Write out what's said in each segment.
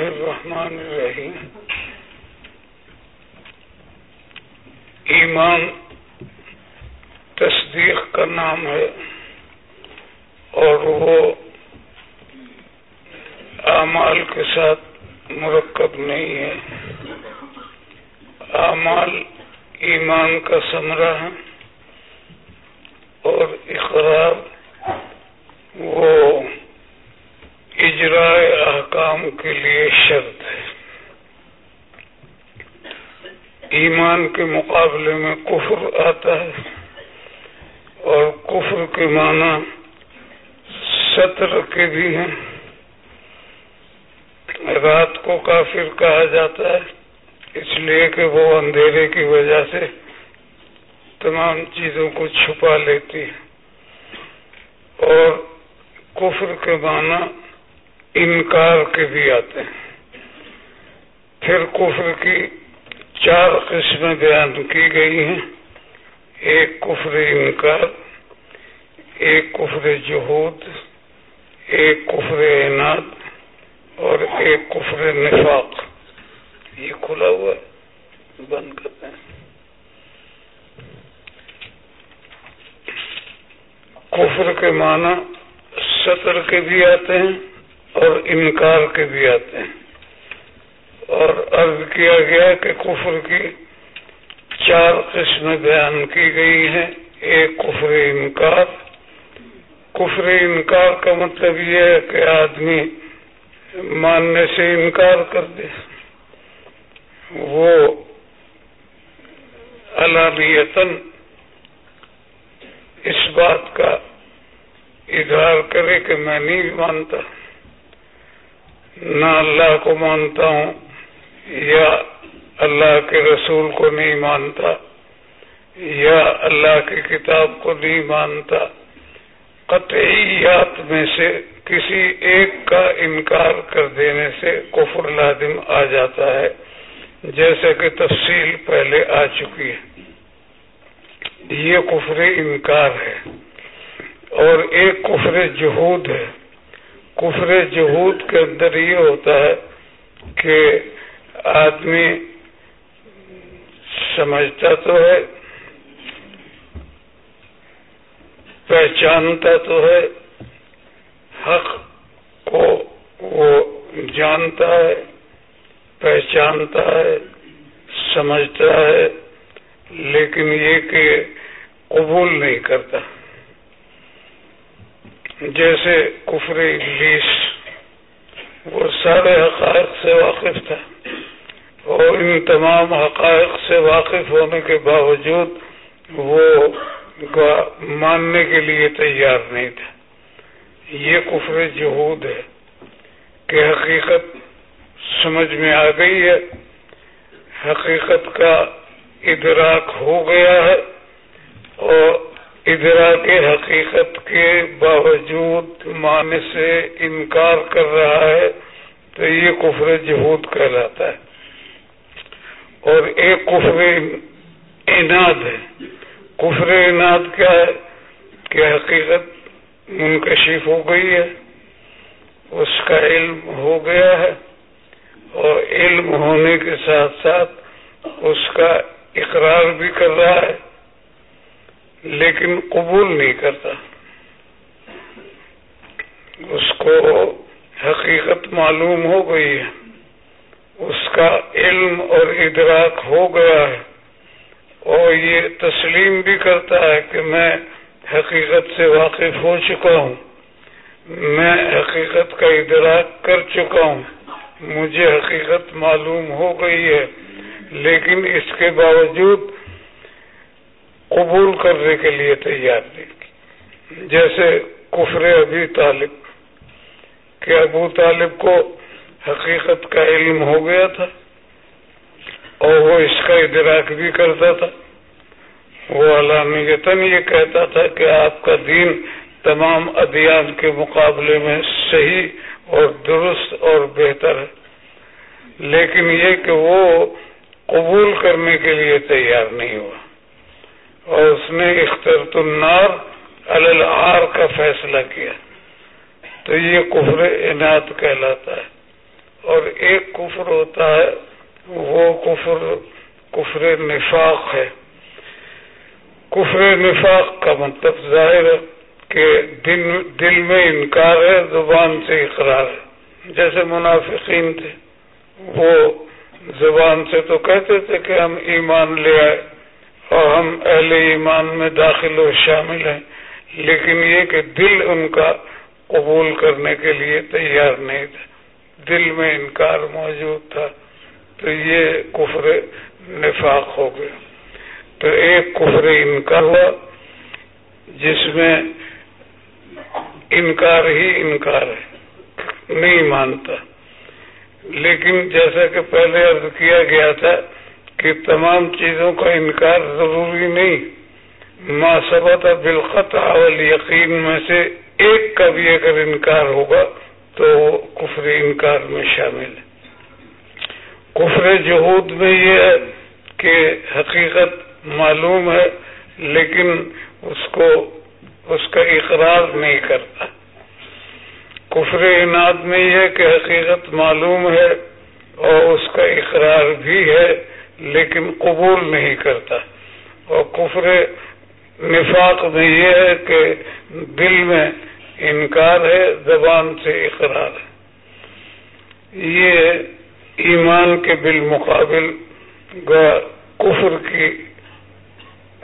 الله الرحمن الرحيم. کے بھی ہیں۔ رات کو کافر کہا جاتا ہے، اس لیے کہ وہ اندھیرے کی وجہ سے تمام چیزوں کو چھپا لیتی ہے۔ اور کفر کے معنی انکار کے بھی آتے ہیں۔ پھر کفر کی چار قسمیں بیان کی گئی ہیں۔ ایک کفر انکار، ایک کفر جہود ایک کفر عناد اور ایک کفر نفاق۔ یہ کھلا ہوا ہے، بند کرتے ہیں۔ کفر کے معنی سطر کے بھی آتے ہیں اور انکار کے بھی آتے ہیں۔ اور عرض کیا گیا کہ کفر کی چار قسمیں بیان کی گئی ہیں۔ ایک کفر انکار کفر انکار کا مطلب یہ ہے کہ آدمی ماننے سے انکار کر دے۔ وہ علانیتن اس بات کا اظہار کرے کہ میں نہیں مانتا۔ نہ اللہ کو مانتا ہوں یا اللہ کے رسول کو نہیں مانتا یا اللہ کی کتاب کو نہیں مانتا۔ قطعیات میں سے کسی ایک کا انکار کر دینے سے کفر لازم آ جاتا ہے، جیسے کہ تفصیل پہلے آ چکی ہے۔ یہ کفر انکار ہے۔ اور ایک کفر جہود ہے۔ کفر جہود کے اندر یہ ہوتا ہے کہ آدمی سمجھتا تو ہے پہچانتا تو ہے، حق کو وہ جانتا ہے، پہچانتا ہے، سمجھتا ہے، لیکن یہ کہ قبول نہیں کرتا۔ جیسے کفر ابلیس، وہ سارے حقائق سے واقف تھا۔ اور ان تمام حقائق سے واقف ہونے کے باوجود وہ ماننے کے لیے تیار نہیں تھا۔ یہ کفر جہود ہے کہ حقیقت سمجھ میں آ گئی ہے۔ حقیقت کا ادراک ہو گیا ہے اور ادرا کے حقیقت کے باوجود معنی سے انکار کر رہا ہے تو یہ کفر جہود کہلاتا ہے۔ اور ایک کفر اناد ہے۔ کفر اناد کیا ہے کہ حقیقت منکشف ہو گئی ہے، اس کا علم ہو گیا ہے اور علم ہونے کے ساتھ ساتھ اس کا اقرار بھی کر رہا ہے، لیکن قبول نہیں کرتا۔ اس کو حقیقت معلوم ہو گئی ہے، اس کا علم اور ادراک ہو گیا ہے۔ اور یہ تسلیم بھی کرتا ہے کہ میں حقیقت سے واقف ہو چکا ہوں۔ میں حقیقت کا ادراک کر چکا ہوں۔ مجھے حقیقت معلوم ہو گئی ہے، لیکن اس کے باوجود قبول کرنے کے لیے تیار نہیں۔ جیسے کفر ابھی طالب، کہ ابو طالب کو حقیقت کا علم ہو گیا تھا۔ اور وہ اس کا ادراک بھی کرتا تھا۔ وہ علامتاً یہ کہتا تھا کہ آپ کا دین تمام ادیان کے مقابلے میں صحیح اور درست اور بہتر ہے۔ لیکن یہ کہ وہ قبول کرنے کے لیے تیار نہیں ہوا۔ اور اس نے اخترت النار الار کا فیصلہ کیا۔ تو یہ کفر انعت کہلاتا ہے۔ اور ایک کفر ہوتا ہے وہ کفر کفر نفاق ہے۔ کفر نفاق کا مطلب ظاہر ہے کہ دل میں انکار ہے، زبان سے اقرار ہے۔ جیسے منافقین تھے، وہ زبان سے تو کہتے تھے کہ ہم ایمان لے آئے اور ہم اہل ایمان میں داخل و شامل ہیں، لیکن یہ کہ دل ان کا قبول کرنے کے لیے تیار نہیں تھا۔ دل میں انکار موجود تھا۔ تو یہ کفر نفاق ہو گیا۔ تو ایک کفر انکار ہوا، جس میں انکار ہی انکار ہے، نہیں مانتا۔ لیکن جیسا کہ پہلے عرض کیا گیا تھا کہ تمام چیزوں کا انکار ضروری نہیں۔ ما سبت بالخط اول یقین میں سے ایک کا بھی اگر انکار ہوگا، تو وہ کفر انکار میں شامل ہے۔ کفر جہود میں یہ ہے کہ حقیقت معلوم ہے، لیکن اس کو، اس کا اقرار نہیں کرتا۔ کفر انعد میں یہ ہے کہ حقیقت معلوم ہے اور اس کا اقرار بھی ہے، لیکن قبول نہیں کرتا۔ اور کفر نفاق میں یہ ہے کہ دل میں انکار ہے، زبان سے اقرار ہے۔ یہ ایمان کے بالمقابل کفر کی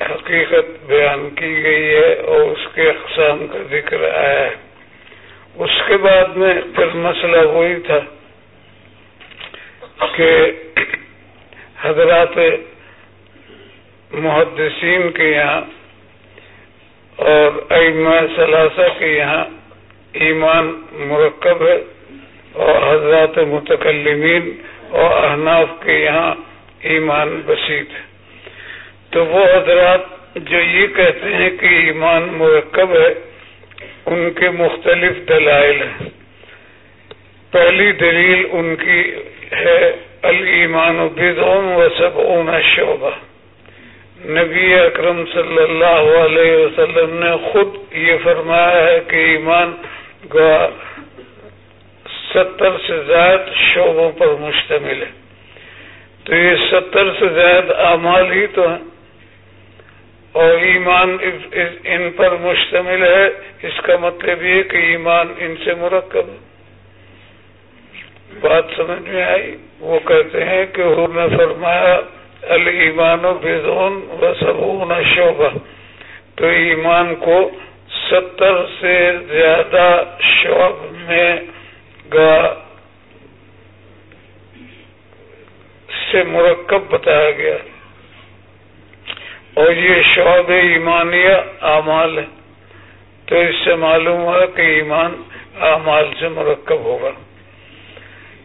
حقیقت بیان کی گئی ہے اور اس کے اقسام کا ذکر آیا ہے۔ اس کے بعد میں پھر مسئلہ وہی تھا کہ حضرات محدثین کے یہاں اور ایما ثلاثہ کے یہاں ایمان مرکب ہے۔ اور حضرات متکلمین اور احناف کے یہاں ایمان بسیط۔ تو وہ حضرات جو یہ کہتے ہیں کہ ایمان مرکب ہے، ان کے مختلف دلائل ہیں۔ پہلی دلیل ان کی ہے المان و بدعم و سب اونا شعبہ۔ نبی اکرم صلی اللہ علیہ وسلم نے خود یہ فرمایا ہے کہ ایمان ستر سے زائد شعبوں پر مشتمل ہے۔ تو یہ ستر سے زائد اعمال ہی تو ہیں۔ اور ایمان ان پر مشتمل ہے۔ اس کا مطلب یہ کہ ایمان ان سے مرکب ہے۔ بات سمجھ میں آئی؟ وہ کہتے ہیں کہ حضور نے فرمایا المان و بزون و سبون شعبہ۔ تو ایمان کو ستر سے زیادہ شعب میں گا سے مرکب بتایا گیا۔ اور یہ شعب ایمانیہ اعمال ہے۔ تو اس سے معلوم ہوا کہ ایمان اعمال سے مرکب ہوگا۔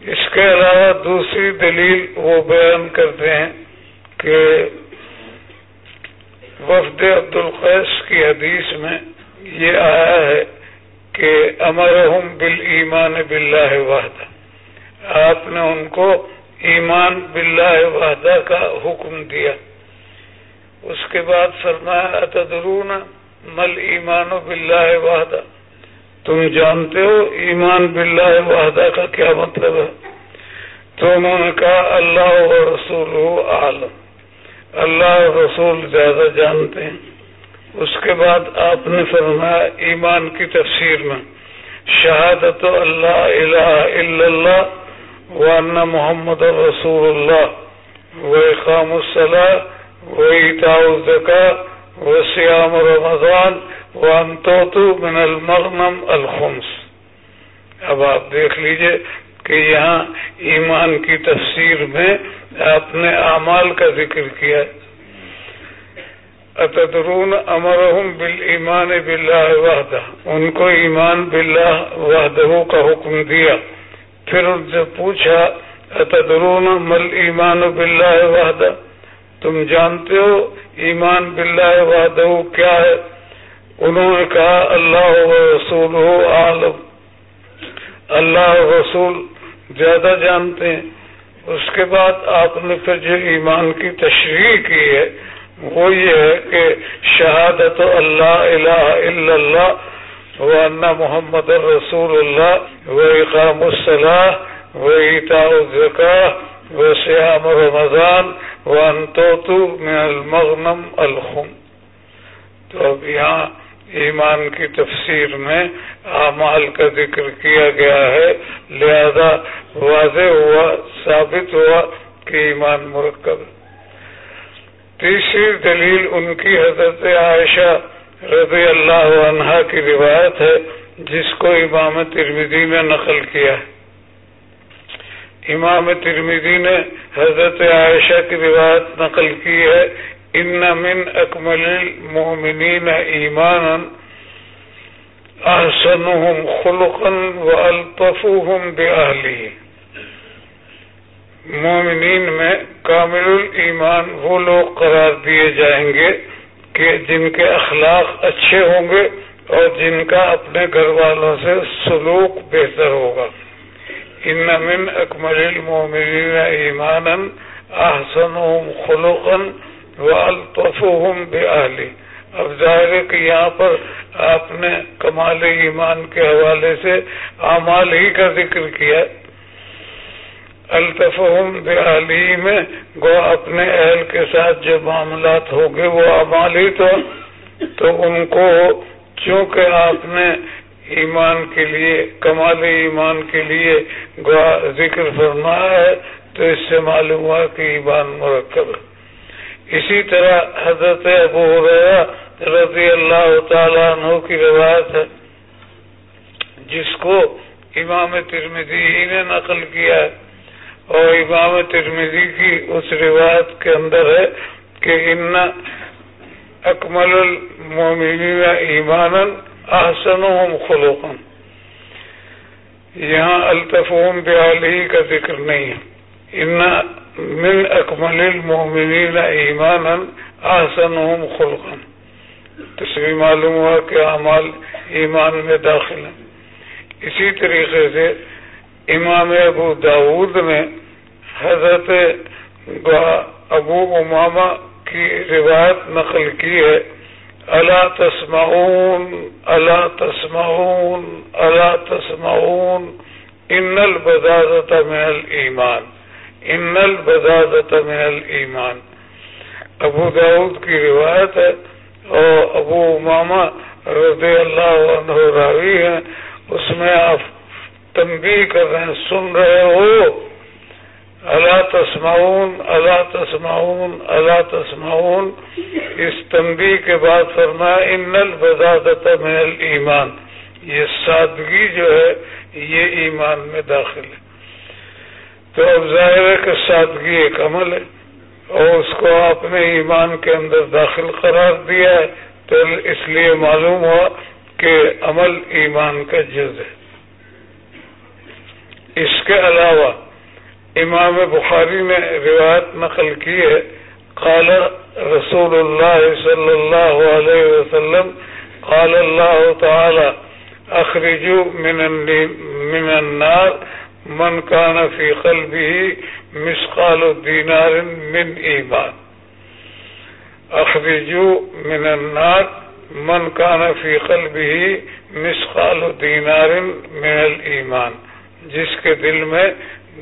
اس کے علاوہ دوسری دلیل وہ بیان کرتے ہیں کہ وفد عبد القیس کی حدیث میں یہ آیا ہے کہ امرحم بال ایمان بلّہ وحدہ۔ آپ نے ان کو ایمان باللہ وحدہ کا حکم دیا۔ اس کے بعد فرمایا تدرون مل ایمان و بلّہ وحدہ؟ تم جانتے ہو ایمان باللہ وحدہ کا کیا مطلب ہے؟ تو انہوں نے کہا، اللہ و رسول عالم اللہ رسول زیادہ جانتے ہیں۔ اس کے بعد آپ نے فرمایا ایمان کی تفسیر میں، شہادت اللہ الہ الا اللہ وان محمد رسول اللہ، و اقام الصلاح زکا و سیام رمضان من المغنم الخمس۔ اب آپ دیکھ لیجیے کہ یہاں ایمان کی تفسیر میں آپ نے اعمال کا ذکر کیا۔ اتدرون امرحم بال ایمان بلّہ وحدہ؟ ان کو ایمان باللہ وحدہ کا حکم دیا۔ پھر ان سے پوچھا، اتدرون مل ایمان باللہ وحدہ؟ تم جانتے ہو ایمان باللہ وحدہ کیا ہے؟ انہوں نے کہا، اللہ رسول ہو عالم اللہ رسول زیادہ جانتے ہیں۔ اس کے بعد آپ نے پھر جو ایمان کی تشریح کی ہے وہ یہ ہے کہ شہادت اللہ الہ الا اللہ و محمد رسول اللہ و اقام الصلاح وہ عیتا الزکا وہ سیام رمضان وہ انتوتو میں المغنم الخم۔ تو اب یہاں ایمان کی تفسیر میں اعمال کا ذکر کیا گیا ہے، لہذا واضح ہوا، ثابت ہوا کہ ایمان مرکب تیسری دلیل ان کی حضرت عائشہ رضی اللہ عنہا کی روایت ہے، جس کو امام ترمیدی نے نقل کیا ہے۔ امام ترمیدی نے حضرت عائشہ کی روایت نقل کی ہے، ان من اکمل المؤمنین ایمانا احسنهم خلقا والطفوهم باہلی مومنین میں کامل ایمان وہ لوگ قرار دیے جائیں گے کہ جن کے اخلاق اچھے ہوں گے اور جن کا اپنے گھر والوں سے سلوک بہتر ہوگا۔ ان من اکمل المؤمنین ایمانا احسنهم خلقا والطفوهم باہلی اب ظاہر ہے کہ یہاں پر آپ نے کمال ایمان کے حوالے سے اعمال ہی کا ذکر کیا۔ الطفہم بحالی میں گو اپنے اہل کے ساتھ جو معاملات ہوں گے وہ اعمال ہی تو تو ان کو چونکہ آپ نے ایمان کے لیے کمال ایمان کے لیے ذکر فرمایا ہے، تو اس سے معلوم ہوا کہ ایمان مرکب ہے۔ اسی طرح حضرت ابو رضی اللہ تعالیٰ عنہ کی روایت ہے، جس کو امام ترمیدی ہی نے نقل کیا ہے۔ اور امام ترمیدی کی اس روایت کے اندر ہے کہ ان اکمل المومنین ایمان احسن خلوقم یہاں الطفوم بیالی کا ذکر نہیں ہے۔ ان من اکمل المؤمنین ایمانا احسنهم خلقا۔ تصویر معلوم ہوا کہ اعمال ایمان میں داخل ہیں۔ اسی طریقے سے امام ابو داود نے حضرت ابو اماما کی روایت نقل کی ہے اللہ تسمعون اللہ تسمعون اللہ تسمعون، ان البدازت من الایمان، ان البزازت من الایمان. ابو داود کی روایت ہے اور ابو اماما رضی اللہ عنہ راوی ہیں، اس میں آپ تنبیہ کر رہے ہیں، سن رہے ہو۔ اللہ تسمعون اللہ تسمعون اللہ تسمعون۔ اس تنبیہ کے بعد فرمایا، ان البزازت من الایمان۔ یہ سادگی جو ہے، یہ ایمان میں داخل ہے۔ تو اب ظاہر ہے کہ سادگی ایک عمل ہے، اور اس کو آپ نے ایمان کے اندر داخل قرار دیا ہے۔ تو اس لیے معلوم ہوا کہ عمل ایمان کا جز ہے۔ اس کے علاوہ امام بخاری نے روایت نقل کی ہے، قال رسول اللہ صلی اللہ علیہ وسلم، قال اللہ تعالی، اخرجو من النار، من کان فی قلبه مسقال دینار من ایمان. اخرجو من النار، من کان فی قلبه مسقال دینار من الایمان. جس کے دل میں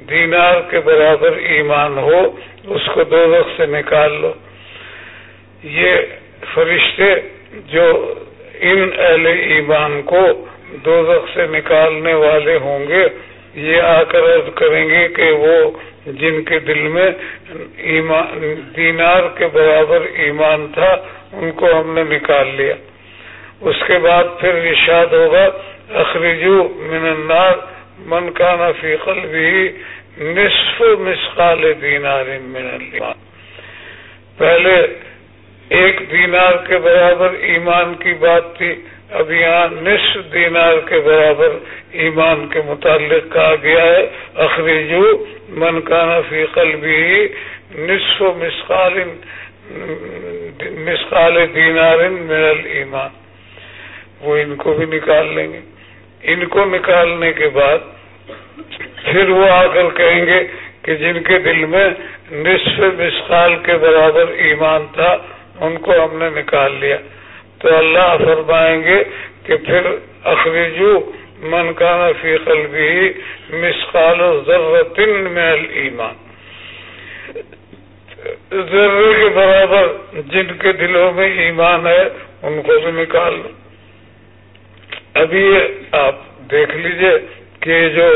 دینار کے برابر ایمان ہو، اس کو دو وقت سے نکال لو۔ یہ فرشتے جو ان اہل ایمان کو دو وقت سے نکالنے والے ہوں گے، یہ آ کر عرض کریں گے کہ وہ جن کے دل میں ایمان، دینار کے برابر ایمان تھا، ان کو ہم نے نکال لیا۔ اس کے بعد پھر ارشاد ہوگا، اخرجو من النار من کا نفی قلبی نصف مسقال دینار من الایمان پہلے ایک دینار کے برابر ایمان کی بات تھی، اب یہاں نصف دینار کے برابر ایمان کے متعلق کہا گیا ہے۔ اخریجو من کانا فی قلبی نصف مسقال مسقال دینار من الایمان۔ وہ ان کو بھی نکال لیں گے۔ ان کو نکالنے کے بعد پھر وہ آ کر کہیں گے کہ جن کے دل میں نصف مسقال کے برابر ایمان تھا، ان کو ہم نے نکال لیا۔ تو اللہ فرمائیں گے کہ پھر اخریجو من کا فی قلبی مسقال ضرورت میں ایمان ذرے کے برابر جن کے دلوں میں ایمان ہے، ان کو بھی نکال لو۔ ابھی آپ دیکھ لیجیے کہ جو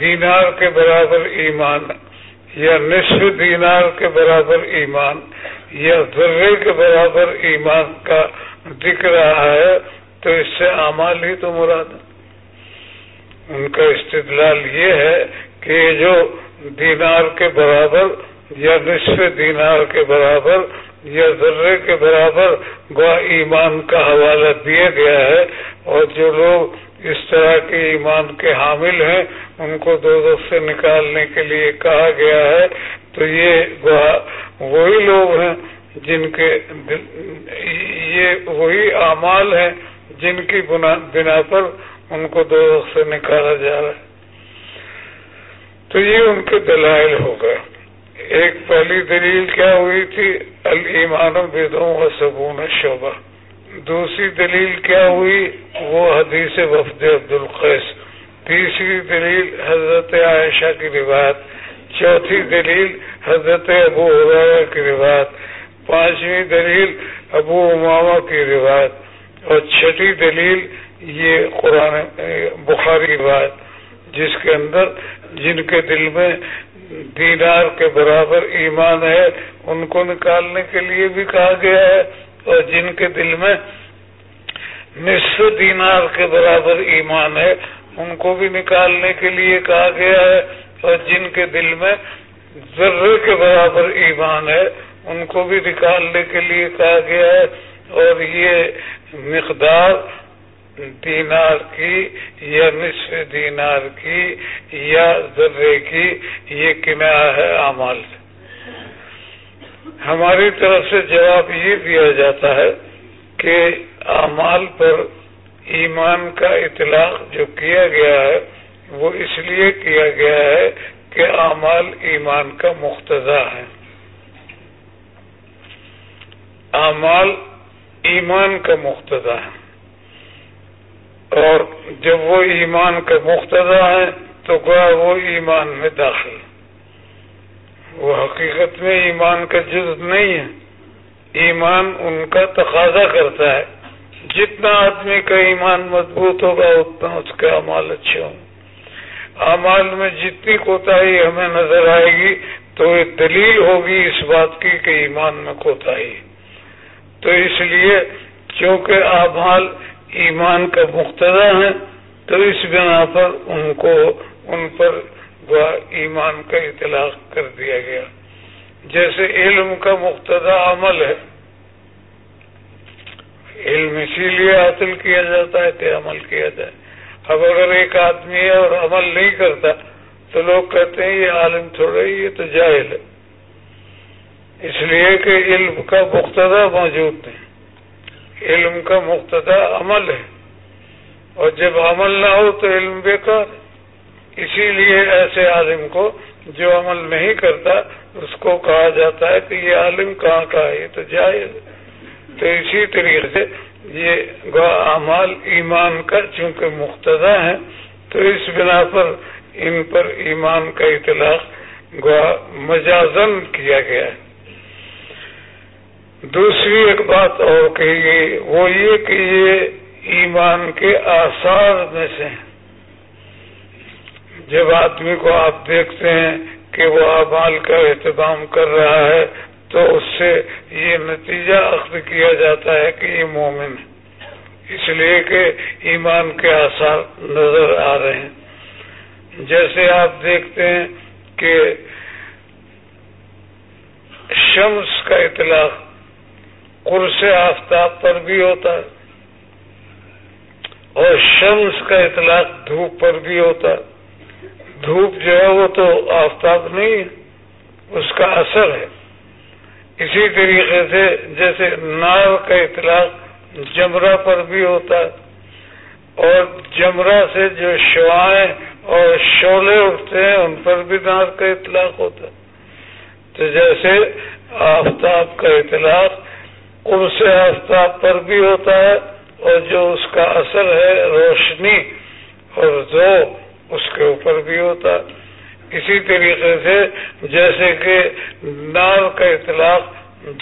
دینار کے برابر ایمان، یا نصف دینار کے برابر ایمان، یا ذرے کے برابر ایمان کا دکھ رہا ہے، تو اس سے امال ہی تو مراد ان کا استدلال یہ ہے کہ جو دینار کے برابر یا نصف دینار کے برابر یا ذرے کے برابر گوا ایمان کا حوالہ دیا گیا ہے اور جو لوگ اس طرح کے ایمان کے حامل ہیں، ان کو دو دو سے نکالنے کے لیے کہا گیا ہے۔ تو یہ وہی لوگ ہیں جن کے یہ وہی اعمال ہیں جن کی بنا پر ان کو دو سے نکالا جا رہا ہے۔ تو یہ ان کے دلائل ہو گئے۔ ایک پہلی دلیل کیا ہوئی تھی؟ المان بدوں و سبون شعبہ دوسری دلیل کیا ہوئی؟ وہ حدیث وفد عبد القیس۔ تیسری دلیل حضرت عائشہ کی روایت۔ چوتھی دلیل حضرت ابو عبیہ کی روایت۔ پانچویں دلیل ابو امامہ کی روایت۔ اور چھٹی دلیل یہ قرآن بخاری روایت۔ جس کے اندر جن کے دل میں دینار کے برابر ایمان ہے، ان کو نکالنے کے لیے بھی کہا گیا ہے، اور جن کے دل میں نصف دینار کے برابر ایمان ہے، ان کو بھی نکالنے کے لیے کہا گیا ہے، اور جن کے دل میں ذرے کے برابر ایمان ہے، ان کو بھی نکالنے کے لیے کہا گیا ہے، اور یہ مقدار دینار کی یا نصف دینار کی یا ذرے کی، یہ کنارہ ہے اعمال سے۔ ہماری طرف سے جواب یہ دیا جاتا ہے کہ اعمال پر ایمان کا اطلاق جو کیا گیا ہے، وہ اس لیے کیا گیا ہے کہ اعمال ایمان کا مقتضا ہے۔ اعمال ایمان کا مقتضا ہے۔ اور جب وہ ایمان کا مقتضا ہے تو گوا وہ ایمان میں داخل وہ حقیقت میں ایمان کا جز نہیں ہے ایمان ان کا تقاضا کرتا ہے۔ جتنا آدمی کا ایمان مضبوط ہوگا، اتنا اس کے امال اچھے ہوں۔ امال میں جتنی کوتاہی ہمیں نظر آئے گی، تو یہ دلیل ہوگی اس بات کی کہ ایمان میں کوتاہی۔ تو اس لیے کیونکہ امال ایمان کا مقتدا ہے تو اس بنا پر ان کو ان پر ایمان کا اطلاق کر دیا گیا۔ جیسے علم کا مقتدا عمل ہے، علم اسی لیے حاصل کیا جاتا ہے تو عمل کیا جائے۔ اب اگر ایک آدمی ہے اور عمل نہیں کرتا، تو لوگ کہتے ہیں، یہ عالم تھوڑا ہی، یہ تو جاہل ہے۔ اس لیے کہ علم کا مقتدا موجود نہیں۔ علم کا مقتدا عمل ہے۔ اور جب عمل نہ ہو تو علم بیکار اسی لیے ایسے عالم کو جو عمل نہیں کرتا، اس کو کہا جاتا ہے کہ یہ عالم کہاں کا ہے؟ یہ تو جائز تو اسی طریقے سے یہ اعمال ایمان کا چونکہ مقتدا ہے تو اس بنا پر ان پر ایمان کا اطلاق مجازن کیا گیا ہے۔ دوسری ایک بات اور کہی گئی، وہ یہ کہ یہ ایمان کے آثار میں سے جب آدمی کو آپ دیکھتے ہیں کہ وہ اعمال کا اہتمام کر رہا ہے، تو اس سے یہ نتیجہ اخذ کیا جاتا ہے کہ یہ مومن ہے۔ اس لیے کہ ایمان کے آثار نظر آ رہے ہیں۔ جیسے آپ دیکھتے ہیں کہ شمس کا اطلاق قرص آفتاب پر بھی ہوتا ہے اور شمس کا اطلاق دھوپ پر بھی ہوتا ہے۔ دھوپ جو ہے وہ تو آفتاب نہیں ہے، اس کا اثر ہے۔ اسی طریقے سے جیسے نار کا اطلاق جمرہ پر بھی ہوتا ہے۔ اور جمرہ سے جو شوائیں اور شعلے اٹھتے ہیں، ان پر بھی نار کا اطلاق ہوتا ہے۔ تو جیسے آفتاب کا اطلاق سے آفتاب پر بھی ہوتا ہے اور جو اس کا اثر ہے روشنی اور زو اس کے اوپر بھی ہوتا ہے۔ اسی طریقے سے جیسے کہ نار کا اطلاق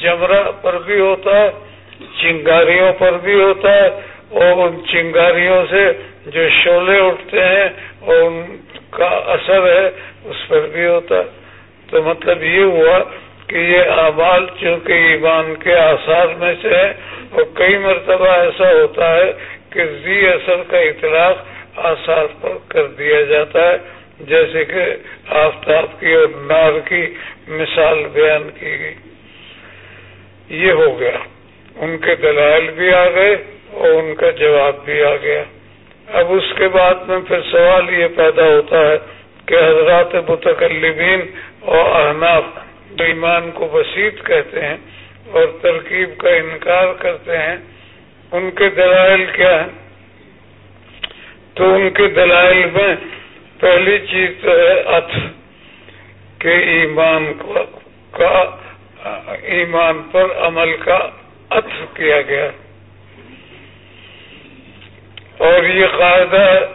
جمرہ پر بھی ہوتا ہے، چنگاریوں پر بھی ہوتا ہے اور ان چنگاریوں سے جو شعلے اٹھتے ہیں اور ان کا اثر ہے اس پر بھی ہوتا ہے۔ تو مطلب یہ ہوا کہ یہ اعمال چونکہ ایمان کے آثار میں سے ہے، اور کئی مرتبہ ایسا ہوتا ہے کہ زی اثر کا اطلاق آثار پر کر دیا جاتا ہے، جیسے کہ آفتاب کی اور نار کی مثال بیان کی گئی۔ یہ ہو گیا۔ ان کے دلائل بھی آ گئے اور ان کا جواب بھی آ گیا۔ اب اس کے بعد میں پھر سوال یہ پیدا ہوتا ہے کہ حضرات متکلمین اور احناف ایمان کو بسیط کہتے ہیں اور ترکیب کا انکار کرتے ہیں، ان کے دلائل کیا ہیں؟ تو ان کے دلائل میں پہلی چیز تو ہے اتھ کہ ایمان کا، ایمان پر عمل کا اتھ کیا گیا۔ اور یہ قاعدہ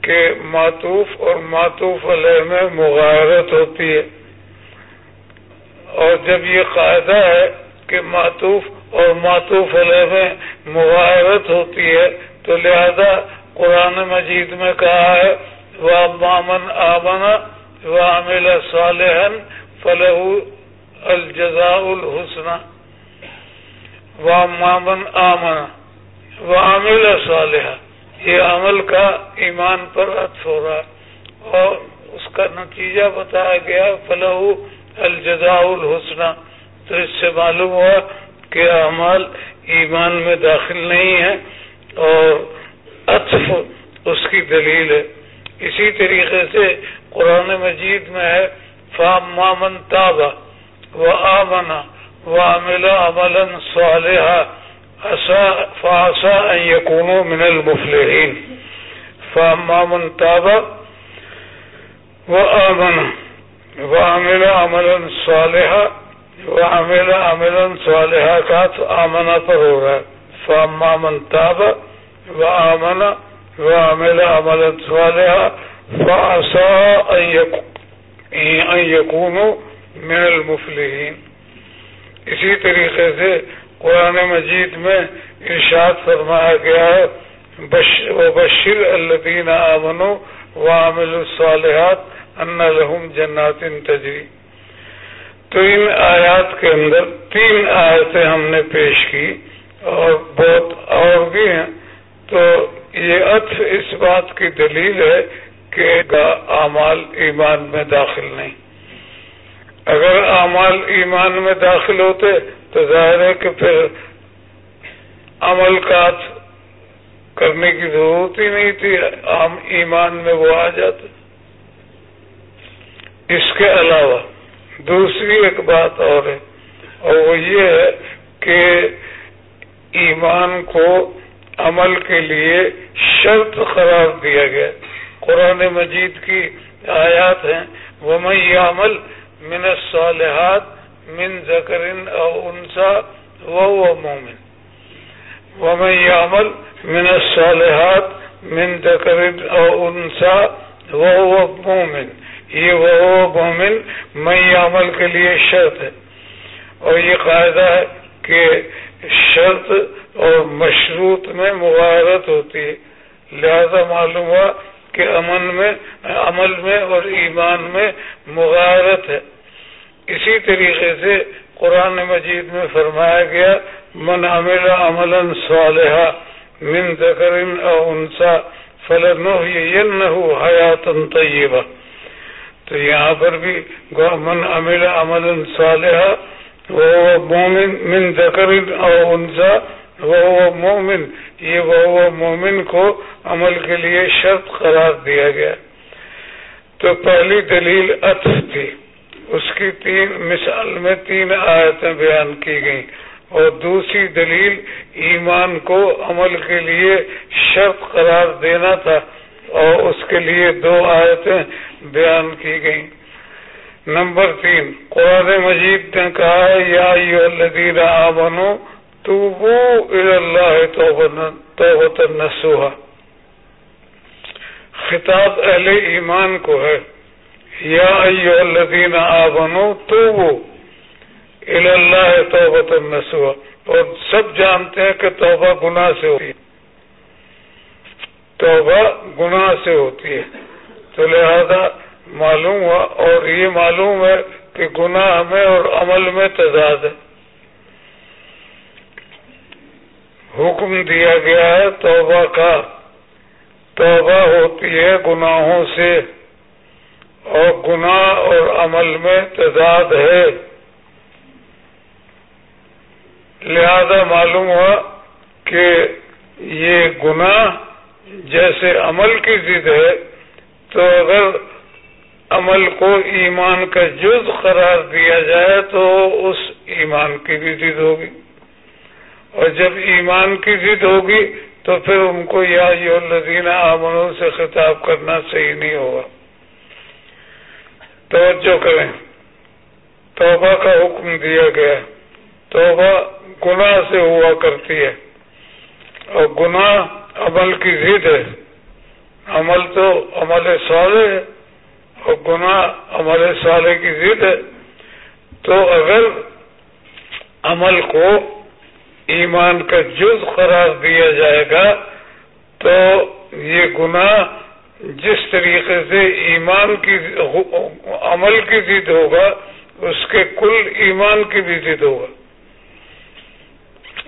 کہ معطوف اور معطوف علیہ میں مغارت ہوتی ہے۔ اور جب یہ قاعدہ ہے کہ معطوف اور معطوف علیہ میں مغارت ہوتی ہے، تو لہذا قرآن مجید میں کہا ہے وہ مامن آمنا وہ عامل صالح فلح الجزا الحسن وہ مامن آمنا وہ عامل صالح یہ عمل کا ایمان پر عطف ہو رہا اور اس کا نتیجہ بتایا گیا فلاح الجزا الحسنہ، تو اس سے معلوم ہوا کہ اعمال ایمان میں داخل نہیں ہے اور عطف اس کی دلیل ہے۔ اسی طریقے سے قرآن مجید میں ہے فام مامن تابا و آمنا و عملہ عمل صالحہ فاسا ان من المفلحين۔ فاما من تاب وآمن وعمل عملا صالحا، وعمل عملا صالحا کا تو آمنا پر ہو رہا ہے۔ فاما من تاب وآمن وعمل عملا صالحا فاسا ان يكونوا من المفلحين۔ اسی طریقے سے قرآن مجید میں ارشاد فرمایا گیا ہے بشر الدین امن و عامل الصالحات ان لہم جنات تجری۔ تو ان آیات کے اندر تین آیتیں ہم نے پیش کی اور بہت اور بھی ہیں۔ تو یہ ارتھ اس بات کی دلیل ہے کہ اعمال ایمان میں داخل نہیں۔ اگر اعمال ایمان میں داخل ہوتے تو ظاہر ہے کہ پھر عمل کا کرنے کی ضرورت ہی نہیں تھی۔ عام ایمان میں وہ آ جاتے۔ اس کے علاوہ دوسری ایک بات اور ہے، اور وہ یہ ہے کہ ایمان کو عمل کے لیے شرط قرار دیا گیا۔ قرآن مجید کی آیات ہیں وہ میں یہ عمل من الصالحات من ذکر او انسا وهو مومن ومن يعمل من الصالحات من ذکر او انسا وهو مومن یہ وہ مومن میں عمل کے لیے شرط ہے۔ اور یہ قاعدہ ہے کہ شرط اور مشروط میں مغارت ہوتی ہے۔ لہذا معلوم ہوا کہ امن میں، عمل میں اور ایمان میں مغارت ہے۔ اسی طریقے سے قرآن مجید میں فرمایا گیا، من عمل عملا صالحا من ذکر او انسا فلنحینه حیاتا طیبہ۔ تو یہاں پر بھی من عمل عملا صالحا وهو مومن من ذکر او انسا وهو مومن، یہ وہ مومن کو عمل کے لیے شرط قرار دیا گیا۔ تو پہلی دلیل عطف تھی۔ اس کی تین مثال میں تین آیتیں بیان کی گئیں۔ اور دوسری دلیل ایمان کو عمل کے لیے شرط قرار دینا تھا۔ اور اس کے لیے دو آیتیں بیان کی گئیں۔ نمبر تین، قرآن مجید نے کہا، یا الذین آمنوا توبو اللہ توبت نسوہ خطاب اہل ایمان کو ہے، یا ایو الذین آمنو، توبو اللہ توبت النسوہ اور سب جانتے ہیں کہ توبہ گناہ سے ہوتی ہے۔ توبہ گناہ سے ہوتی ہے۔ تو لہذا معلوم ہوا اور یہ معلوم ہے کہ گناہ میں اور عمل میں تضاد ہے۔ حکم دیا گیا ہے توبہ کا۔ توبہ ہوتی ہے گناہوں سے۔ اور گناہ اور عمل میں تضاد ہے۔ لہذا معلوم ہوا کہ یہ گناہ جیسے عمل کی ضد ہے تو اگر عمل کو ایمان کا جز قرار دیا جائے تو اس ایمان کی بھی ضد ہوگی۔ اور جب ایمان کی ضد ہوگی تو پھر ان کو یا لذین آمنوں سے خطاب کرنا صحیح نہیں ہوگا۔ توجہ کریں۔ توبہ کا حکم دیا گیا۔ توبہ گناہ سے ہوا کرتی ہے۔ اور گناہ عمل کی ضد ہے۔ عمل تو عمل صالح ہے اور گناہ عمل صالح کی ضد ہے۔ تو اگر عمل کو ایمان کا جز قرار دیا جائے گا، تو یہ گناہ جس طریقے سے ایمان کی عمل کی ضد ہوگا، اس کے کل ایمان کی بھی ضد ہوگا۔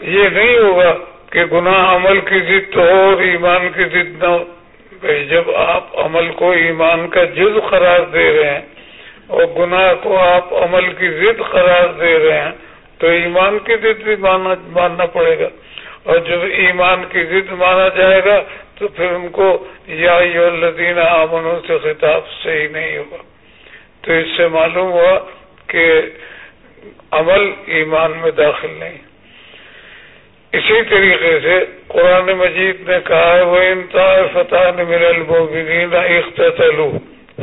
یہ نہیں ہوگا کہ گناہ عمل کی ضد ہو اور ایمان کی ضد نہ ہو۔ بھائی جب آپ عمل کو ایمان کا جز قرار دے رہے ہیں اور گناہ کو آپ عمل کی ضد قرار دے رہے ہیں، تو ایمان کی ضد بھی ماننا پڑے گا۔ اور جب ایمان کی ضد مانا جائے گا، تو پھر ان کو یا الدین امنوں سے خطاب صحیح نہیں ہوگا۔ تو اس سے معلوم ہوا کہ عمل ایمان میں داخل نہیں۔ اسی طریقے سے قرآن مجید نے کہا ہے وہ انتہا فتح مل المومنین اختلو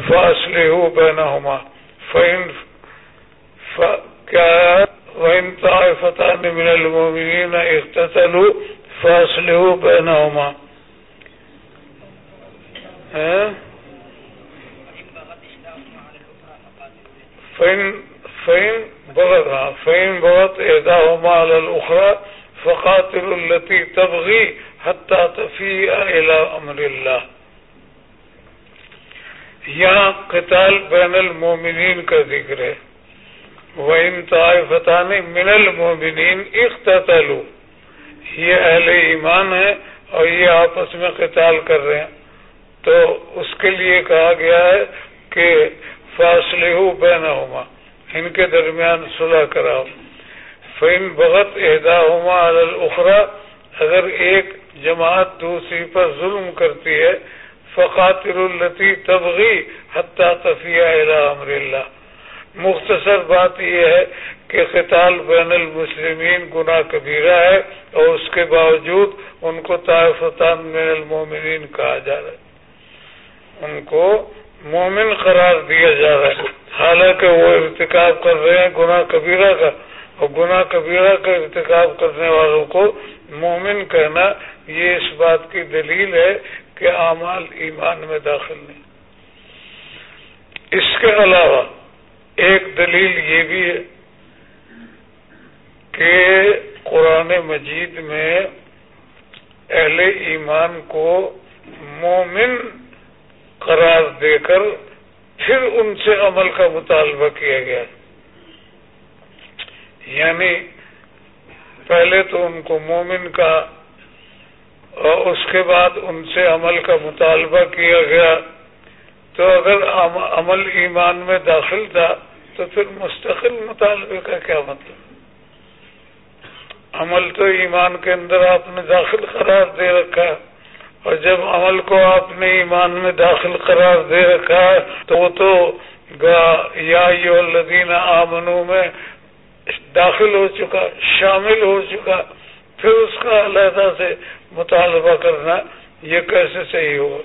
فاصلے ہو بہنا ہوما فین کیا وہ انتہا فتح مل المومنین اختلو فاصلے ہو بہنا ہوما فین فین بہت ہاں فین فقاتل التی تبغی حتیٰ تفیع امر اللہ یہاں قتال بین المومنین کا ذکر ہے. وہ ان طائفتان من المومنین اختتلو یہ اہل ایمان ہے اور یہ آپس میں قتال کر رہے ہیں. تو اس کے لیے کہا گیا ہے کہ فاصلے ہو بینہما ان کے درمیان صلح کراؤ. فین بغت اہدا ہوما الخرا اگر ایک جماعت دوسری پر ظلم کرتی ہے فقاتر التی تبغی حتیٰ تفیہ امر اللہ مختصر بات یہ ہے کہ قتال بین المسلمین گناہ کبیرہ ہے اور اس کے باوجود ان کو طائفتان بین المومنین کہا جا رہا ہے۔ ان کو مومن قرار دیا جا رہا ہے۔ حالانکہ وہ ارتکاب کر رہے ہیں گناہ کبیرہ کا۔ اور گناہ کبیرہ کا ارتکاب کرنے والوں کو مومن کہنا یہ اس بات کی دلیل ہے کہ اعمال ایمان میں داخل نہیں۔ اس کے علاوہ ایک دلیل یہ بھی ہے کہ قرآن مجید میں اہل ایمان کو مومن قرار دے کر پھر ان سے عمل کا مطالبہ کیا گیا۔ یعنی پہلے تو ان کو مومن کا اور اس کے بعد ان سے عمل کا مطالبہ کیا گیا۔ تو اگر عمل ایمان میں داخل تھا، تو پھر مستقل مطالبے کا کیا مطلب؟ عمل تو ایمان کے اندر آپ نے داخل قرار دے رکھا اور جب عمل کو آپ نے ایمان میں داخل قرار دے رکھا تو وہ تو یا لدینہ آمنو میں داخل ہو چکا، شامل ہو چکا، پھر اس کا علیحدہ سے مطالبہ کرنا یہ کیسے صحیح ہو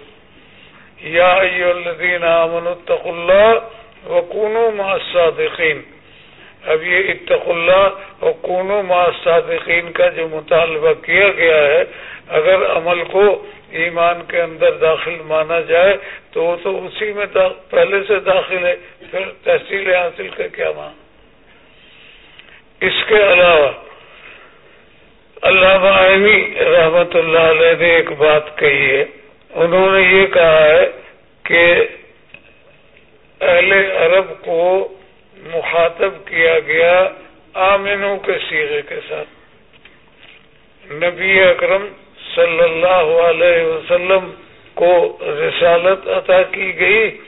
یا الذین آمنوا اتقوا اللہ وکونوا مع الصادقین۔ اب یہ اتق اللہ اور کونو مع الصادقین کا جو مطالبہ کیا گیا ہے، اگر عمل کو ایمان کے اندر داخل مانا جائے تو وہ تو اسی میں پہلے سے داخل ہے، پھر تحصیل حاصل کا کیا مان اس کے علاوہ اللہ عینی رحمت اللہ علیہ نے ایک بات کہی ہے۔ انہوں نے یہ کہا ہے کہ اہل عرب کو مخاطب کیا گیا آمنوں کے سیرے کے ساتھ۔ نبی اکرم صلی اللہ علیہ وسلم کو رسالت عطا کی گئی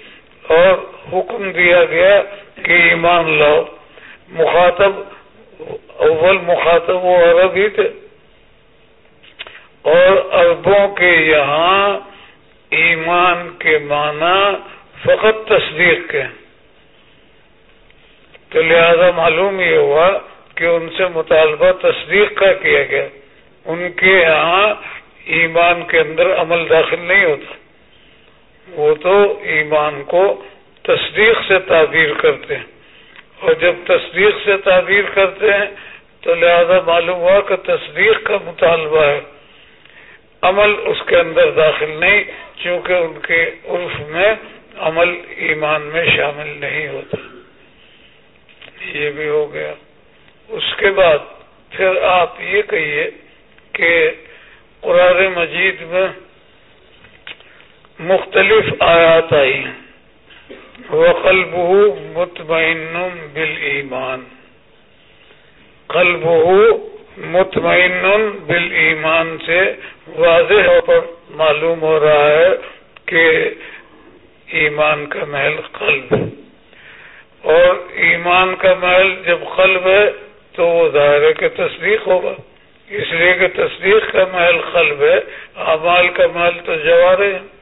اور حکم دیا گیا کہ ایمان لاؤ۔ مخاطب اول مخاطب وہ عرب ہی تھے اور عربوں کے یہاں ایمان کے معنی فقط تصدیق کے تو لہذا معلوم یہ ہوا کہ ان سے مطالبہ تصدیق کا کیا گیا۔ ان کے یہاں ایمان کے اندر عمل داخل نہیں ہوتا۔ وہ تو ایمان کو تصدیق سے تعبیر کرتے ہیں۔ اور جب تصدیق سے تعبیر کرتے ہیں تو لہذا معلوم ہوا کہ تصدیق کا مطالبہ ہے۔ عمل اس کے اندر داخل نہیں، چونکہ ان کے عرف میں عمل ایمان میں شامل نہیں ہوتا۔ یہ بھی ہو گیا۔ اس کے بعد پھر آپ یہ کہیے کہ قرآن مجید میں مختلف آیات آئی ہیں۔ وہ مطمئن بل ایمان قلب مطمئن بل ایمان سے واضح پر معلوم ہو رہا ہے کہ ایمان کا محل قلب اور ایمان کا محل جب قلب ہے تو وہ ظاہر کے تصدیق ہوگا۔ اس لیے کہ تصدیق کا محل قلب ہے، اعمال کا محل تو جوارے ہیں۔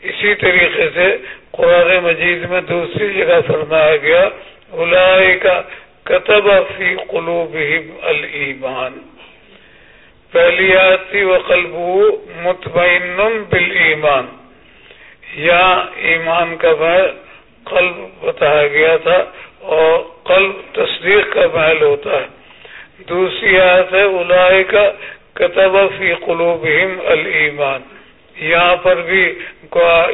اسی طریقے سے قرآن مجید میں دوسری جگہ فرمایا گیا الائی کا کتب فی قلوب المان پہلی آتی و قلب مطمئن بال ایمان یا ایمان کا محل قلب بتایا گیا تھا اور قلب تصدیق کا محل ہوتا ہے۔ دوسری آیت ہے الاائے کا کتب فی قلوبہم الایمان۔ یہاں پر بھی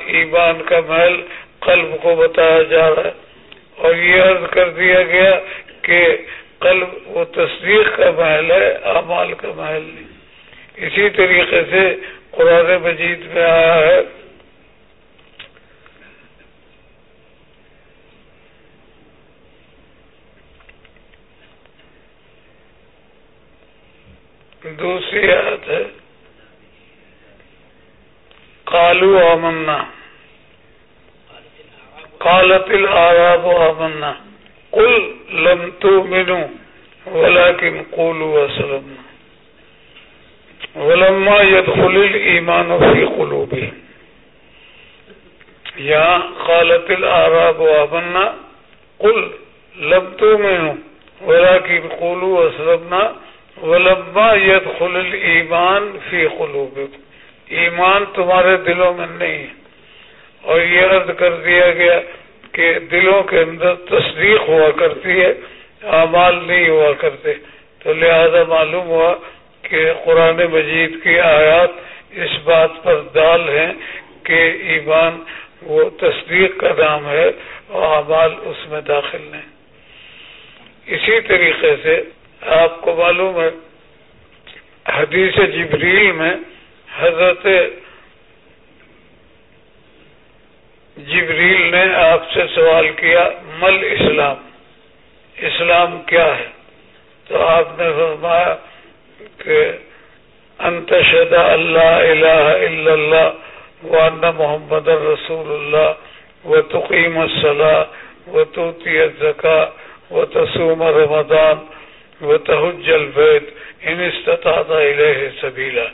ایمان کا محل قلب کو بتایا جا رہا ہے۔ اور یہ عرض کر دیا گیا کہ قلب وہ تصدیق کا محل ہے، اعمال کا محل نہیں۔ اسی طریقے سے قرآن مجید میں آیا ہے۔ دوسری آیت ہے۔ کالو امنا قالت العراب آمنا. قل لم تؤمنوا ولكن قولوا اسلمنا ولما يدخل الايمان في قلوبهم. یا قالت العراب آمنا. قل لم تؤمنوا ولكن قولوا اسلمنا ولما يدخل الايمان في قلوبكم. ایمان تمہارے دلوں میں نہیں اور یہ عرض کر دیا گیا کہ دلوں کے اندر تصدیق ہوا کرتی ہے، اعمال نہیں ہوا کرتے۔ تو لہذا معلوم ہوا کہ قرآن مجید کی آیات اس بات پر دال ہیں کہ ایمان وہ تصدیق کا نام ہے اور اعمال اس میں داخل نہیں اسی طریقے سے آپ کو معلوم ہے، حدیث جبریل میں حضرت جبریل نے آپ سے سوال کیا، مل اسلام اسلام کیا ہے؟ تو آپ نے فرمایا کہ انتشد اللہ الہ الا اللہ وان محمد الرسول اللہ و تقیم الصلاح و توتی الزکا و تسوم رمضان وہ تحج البید ان استطاعت الیہ سبیلا۔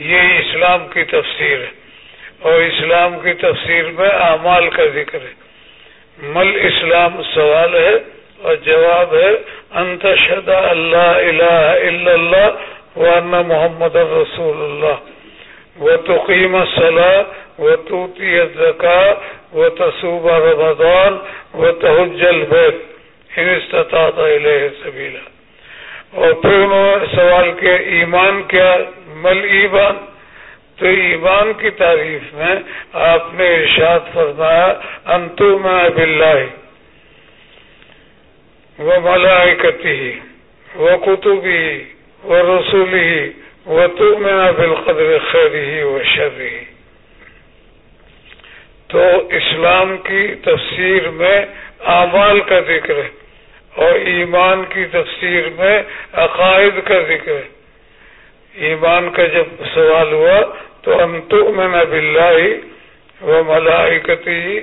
یہ اسلام کی تفسیر ہے اور اسلام کی تفسیر میں اعمال کا ذکر ہے۔ مل اسلام سوال ہے اور جواب ہے انتشد اللہ الہ الا اللہ ورن محمد الرسول اللہ۔ وہ تقیم صلاح وہ توتی زکا وہ تصوب رمضان وہ تحج البید ان استطاعت الیہ سبیلا۔ اور پھر انہوں نے سوال کیا، ایمان کیا؟ مل ایمان، تو ایمان کی تعریف میں آپ نے ارشاد فرمایا، انتو میں بلّہ وہ ملائکتی وہ کتبی وہ رسولی وہ تو میں بالقدر خیری و شرری تو اسلام کی تفسیر میں اعمال کا ذکر ہے اور ایمان کی تفسیر میں عقائد کا ذکر ہے۔ ایمان کا جب سوال ہوا تو ہم تو میں بلّہ وہ ملائکتی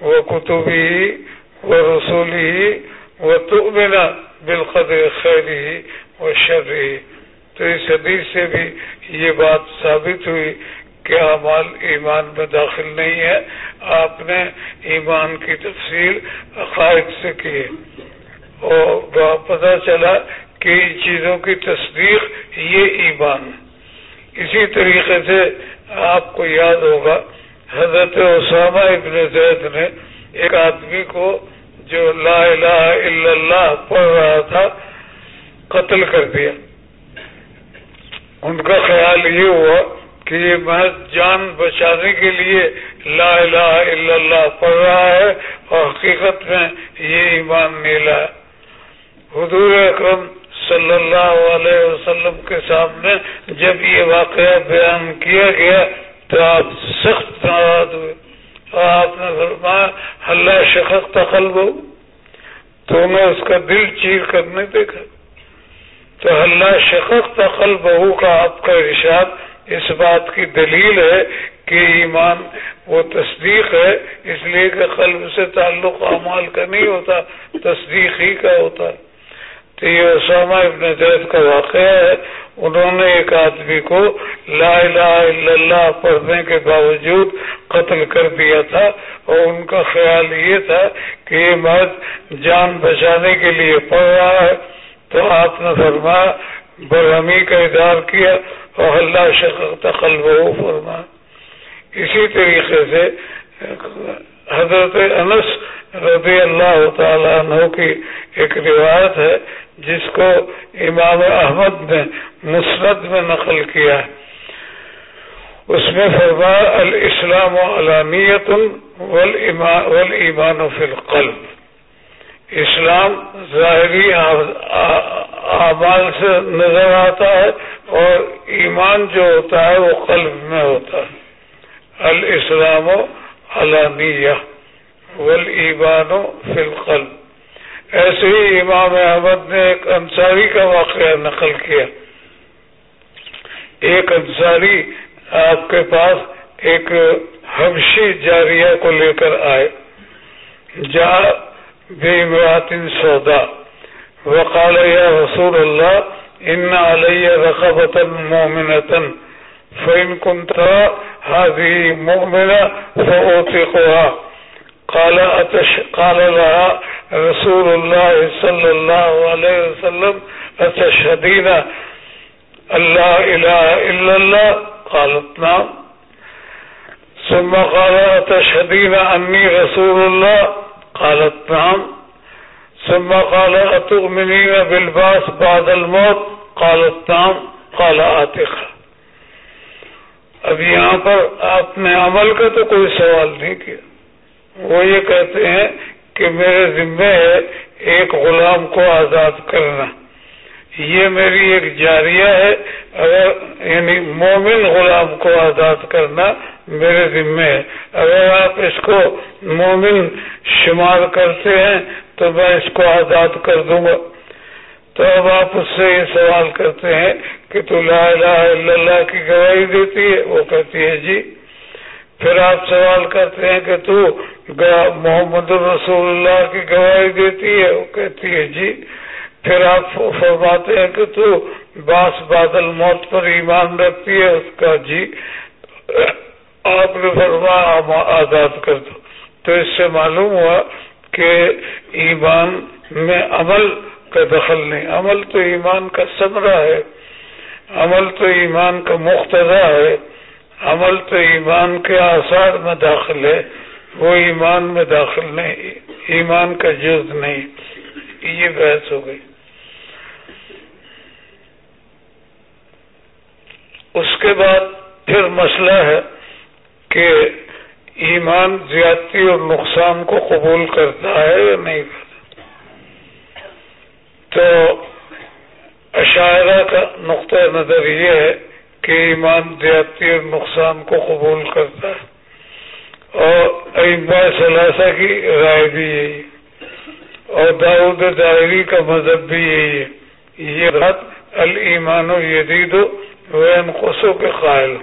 وہ کتبی وہ رسولی وہ تو بالقدر خیری و شرری تو اس حدیث سے بھی یہ بات ثابت ہوئی کہ اعمال ایمان میں داخل نہیں ہے۔ آپ نے ایمان کی تفصیل عقائد سے کی اور پتہ چلا کہ ان چیزوں کی تصدیق یہ ایمان اسی طریقے سے آپ کو یاد ہوگا، حضرت اسامہ ابن زید نے ایک آدمی کو جو لا الہ الا اللہ پڑھ رہا تھا، قتل کر دیا۔ ان کا خیال یہ ہوا کہ یہ محض جان بچانے کے لیے لا الہ الا اللہ پڑھ رہا ہے اور حقیقت میں یہ ایمان نیلا حضور اکرم صلی اللہ علیہ وسلم کے سامنے جب یہ واقعہ بیان کیا گیا تو آپ سخت ناراض ہوئے اور آپ نے فرمایا اللہ شخص تخل ہو۔ تو انہیں اس کا دل چیر کرنے دیکھا۔ تو اللہ شخص تخل بہو کا آپ کا ارشاد اس بات کی دلیل ہے کہ ایمان وہ تصدیق ہے، اس لیے کہ قلب سے تعلق اعمال کا نہیں ہوتا، تصدیق ہی کا ہوتا۔ تو یہ اسامہ ابن زید کا واقعہ ہے۔ انہوں نے ایک آدمی کو لا الہ الا اللہ پڑھنے کے باوجود قتل کر دیا تھا اور ان کا خیال یہ تھا کہ یہ مرد جان بچانے کے لیے پڑھ رہا ہے۔ تو آپ نے فرمایا، برہمی کا ادار کیا اور اللہ شخص قلب فرما اسی طریقے سے حضرت انس رضی اللہ تعالیٰ عنہ کی ایک روایت ہے، جس کو امام احمد نے مسرت میں نقل کیا ہے۔ اس میں فرما الاسلام علانیت والایمان فی القلب۔ اسلام ظاہری اعمال سے نظر آتا ہے اور ایمان جو ہوتا ہے وہ قلب میں ہوتا ہے۔ الاسلام علانیہ والایمان فی القلب۔ ایسے ہی امام احمد نے ایک انصاری کا واقعہ نقل کیا۔ ایک انصاری آپ کے پاس ایک حبشی جاریہ کو لے کر آئے، جہاں بامرات سودا۔ وقال يا رسول الله إن علي رقبة مؤمنة فإن كنت هذه مؤمنة فأوثقها قال أتش، قال لها رسول الله صلى الله عليه وسلم أتشهدين أن لا إله إلا الله قالت نعم ثم قال أتشهدين أني رسول الله قالت نعم ثم قال أتؤمنين بالباس بعد الموت قالت نعم قال آتخ اب یہاں پر آپ نے عمل کا تو کوئی سوال نہیں کیا۔ وہ یہ کہتے ہیں کہ میرے ذمے ہے ایک غلام کو آزاد کرنا۔ یہ میری ایک جاریہ ہے۔ اگر یعنی مومن غلام کو آزاد کرنا میرے ذمے ہے۔ اگر آپ اس کو مومن شمار کرتے ہیں تو میں اس کو آزاد کر دوں گا۔ تو اب آپ اس سے یہ سوال کرتے ہیں کہ تو لا الہ الا اللہ کی گواہی دیتی ہے؟ وہ کہتی ہے جی۔ پھر آپ سوال کرتے ہیں کہ تو محمد رسول اللہ کی گواہی دیتی ہے؟ وہ کہتی ہے جی۔ پھر آپ فرماتے ہیں کہ تو باس بادل موت پر ایمان رکھتی ہے؟ اس کا جی۔ آپ نے فرما آزاد کر دو۔ تو اس سے معلوم ہوا کہ ایمان میں عمل کا دخل نہیں۔ عمل تو ایمان کا سمرہ ہے۔ عمل تو ایمان کا مختضا ہے۔ عمل تو ایمان کے آثار میں داخل ہے۔ وہ ایمان میں داخل نہیں، ایمان کا جز نہیں۔ یہ بحث ہو گئی۔ اس کے بعد پھر مسئلہ ہے کہ ایمان زیادتی اور نقصان کو قبول کرتا ہے یا نہیں کرتا۔ تو عشاعرہ کا نقطۂ نظر یہ ہے کہ ایمان زیادتی اور نقصان کو قبول کرتا ہے۔ اور اما ثلاثہ کی رائے بھی یہی اور داود دائری کا مذہب بھی یہی ہے۔ یہ رات المان و یدید وین قصو کے قائل۔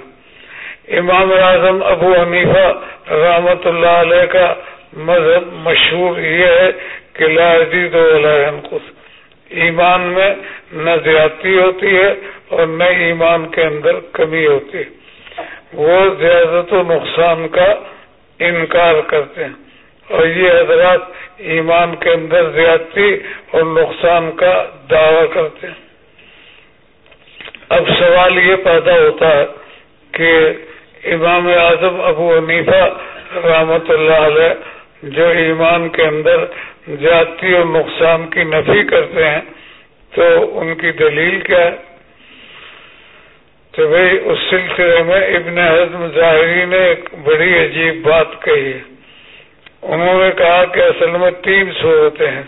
امام اعظم ابو حنیفہ رحمت اللہ علیہ کا مذہب مشہور یہ ہے کہ لا عدید قص ایمان میں نہ زیادتی ہوتی ہے اور نہ ایمان کے اندر کمی ہوتی ہے۔ وہ زیادت و نقصان کا انکار کرتے ہیں۔ اور یہ حضرات ایمان کے اندر زیادتی اور نقصان کا دعوی کرتے ہیں۔ اب سوال یہ پیدا ہوتا ہے کہ امام اعظم ابو حنیفہ رحمت اللہ علیہ جو ایمان کے اندر زیادتی اور نقصان کی نفی کرتے ہیں، تو ان کی دلیل کیا ہے؟ تو بھائی اس سلسلے میں ابن حضم ظاہری نے ایک بڑی عجیب بات کہی ہے۔ انہوں نے کہا کہ اصل میں تین صورتیں ہیں۔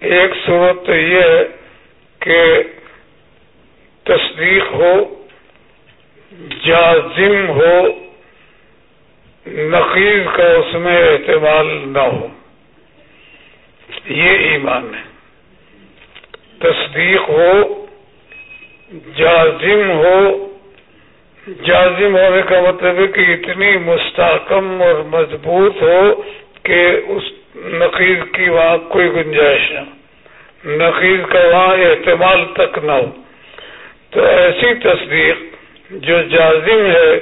ایک صورت تو یہ ہے کہ تصدیق ہو، جازم ہو نقیز کا اس میں اعتماد نہ ہو۔ یہ ایمان ہے۔ تصدیق ہو، جازم ہو۔ جازم ہونے کا مطلب ہے کہ اتنی مستحکم اور مضبوط ہو کہ اس نقیز کی وہاں کوئی گنجائش نہ نقیز کا وہاں احتمال تک نہ ہو۔ تو ایسی تصدیق جو جازم ہے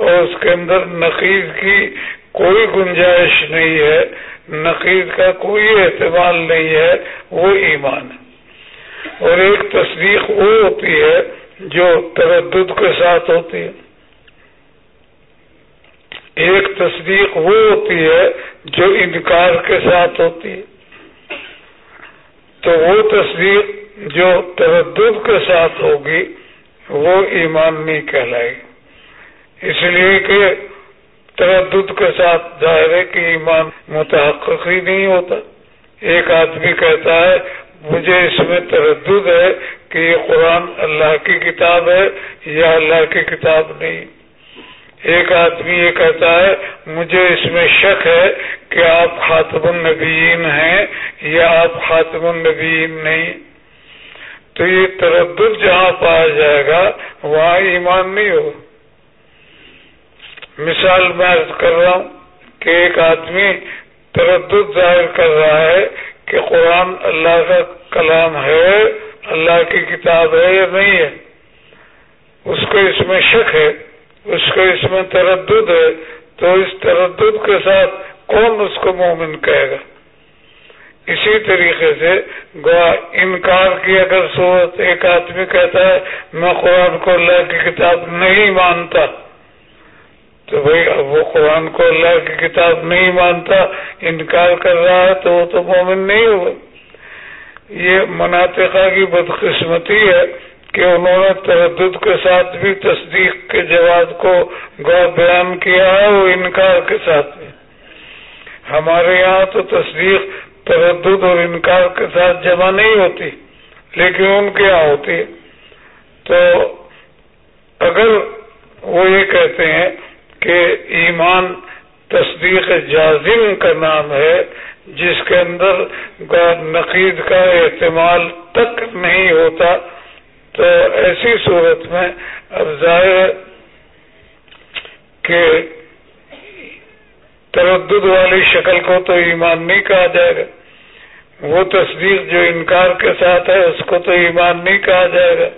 اور اس کے اندر نقید کی کوئی گنجائش نہیں ہے نقید کا کوئی اعتماد نہیں ہے، وہ ایمان ہے۔ اور ایک تصدیق وہ ہوتی ہے جو تردد کے ساتھ ہوتی ہے۔ ایک تصدیق وہ ہوتی ہے جو انکار کے ساتھ ہوتی ہے۔ تو وہ تصدیق جو تردد کے ساتھ ہوگی، وہ ایمان نہیں کہلائے گی۔ اس لیے کہ تردد کے ساتھ ظاہر ہے کہ ایمان متحقق ہی نہیں ہوتا۔ ایک آدمی کہتا ہے، مجھے اس میں تردد ہے کہ یہ قرآن اللہ کی کتاب ہے یا اللہ کی کتاب نہیں۔ ایک آدمی یہ کہتا ہے، مجھے اس میں شک ہے کہ آپ خاتم النبیین ہیں یا آپ خاتم النبیین نہیں۔ تو یہ تردد جہاں پایا جائے گا، وہاں ایمان نہیں ہوگا۔ مثال میں کر رہا ہوں کہ ایک آدمی تردد ظاہر کر رہا ہے کہ قرآن اللہ کا کلام ہے، اللہ کی کتاب ہے یا نہیں ہے۔ اس کو اس میں شک ہے، اس کو اس میں تردد ہے، تو اس تردد کے ساتھ کون اس کو مومن کہے گا؟ اسی طریقے سے گوا انکار کی اگر صورت ایک آدمی کہتا ہے، میں قرآن کو اللہ کی کتاب نہیں مانتا۔ تو بھائی اب وہ قرآن کو اللہ کی کتاب نہیں مانتا، انکار کر رہا ہے، تو وہ تو مومن نہیں ہوگا یہ مناطقہ کی بدقسمتی ہے کہ انہوں نے تردد کے ساتھ بھی تصدیق کے جواب کو گوا بیان کیا ہے، وہ انکار کے ساتھ بھی۔ ہمارے یہاں تو تصدیق تردد اور انکار کے ساتھ جمع نہیں ہوتی، لیکن ان کے یہاں ہوتی۔ ہے تو اگر وہ یہ کہتے ہیں کہ ایمان تصدیق جازم کا نام ہے، جس کے اندر نقید کا احتمال تک نہیں ہوتا، تو ایسی صورت میں اب ظاہر کہ تردد والی شکل کو تو ایمان نہیں کہا جائے گا۔ وہ تصدیق جو انکار کے ساتھ ہے، اس کو تو ایمان نہیں کہا جائے گا۔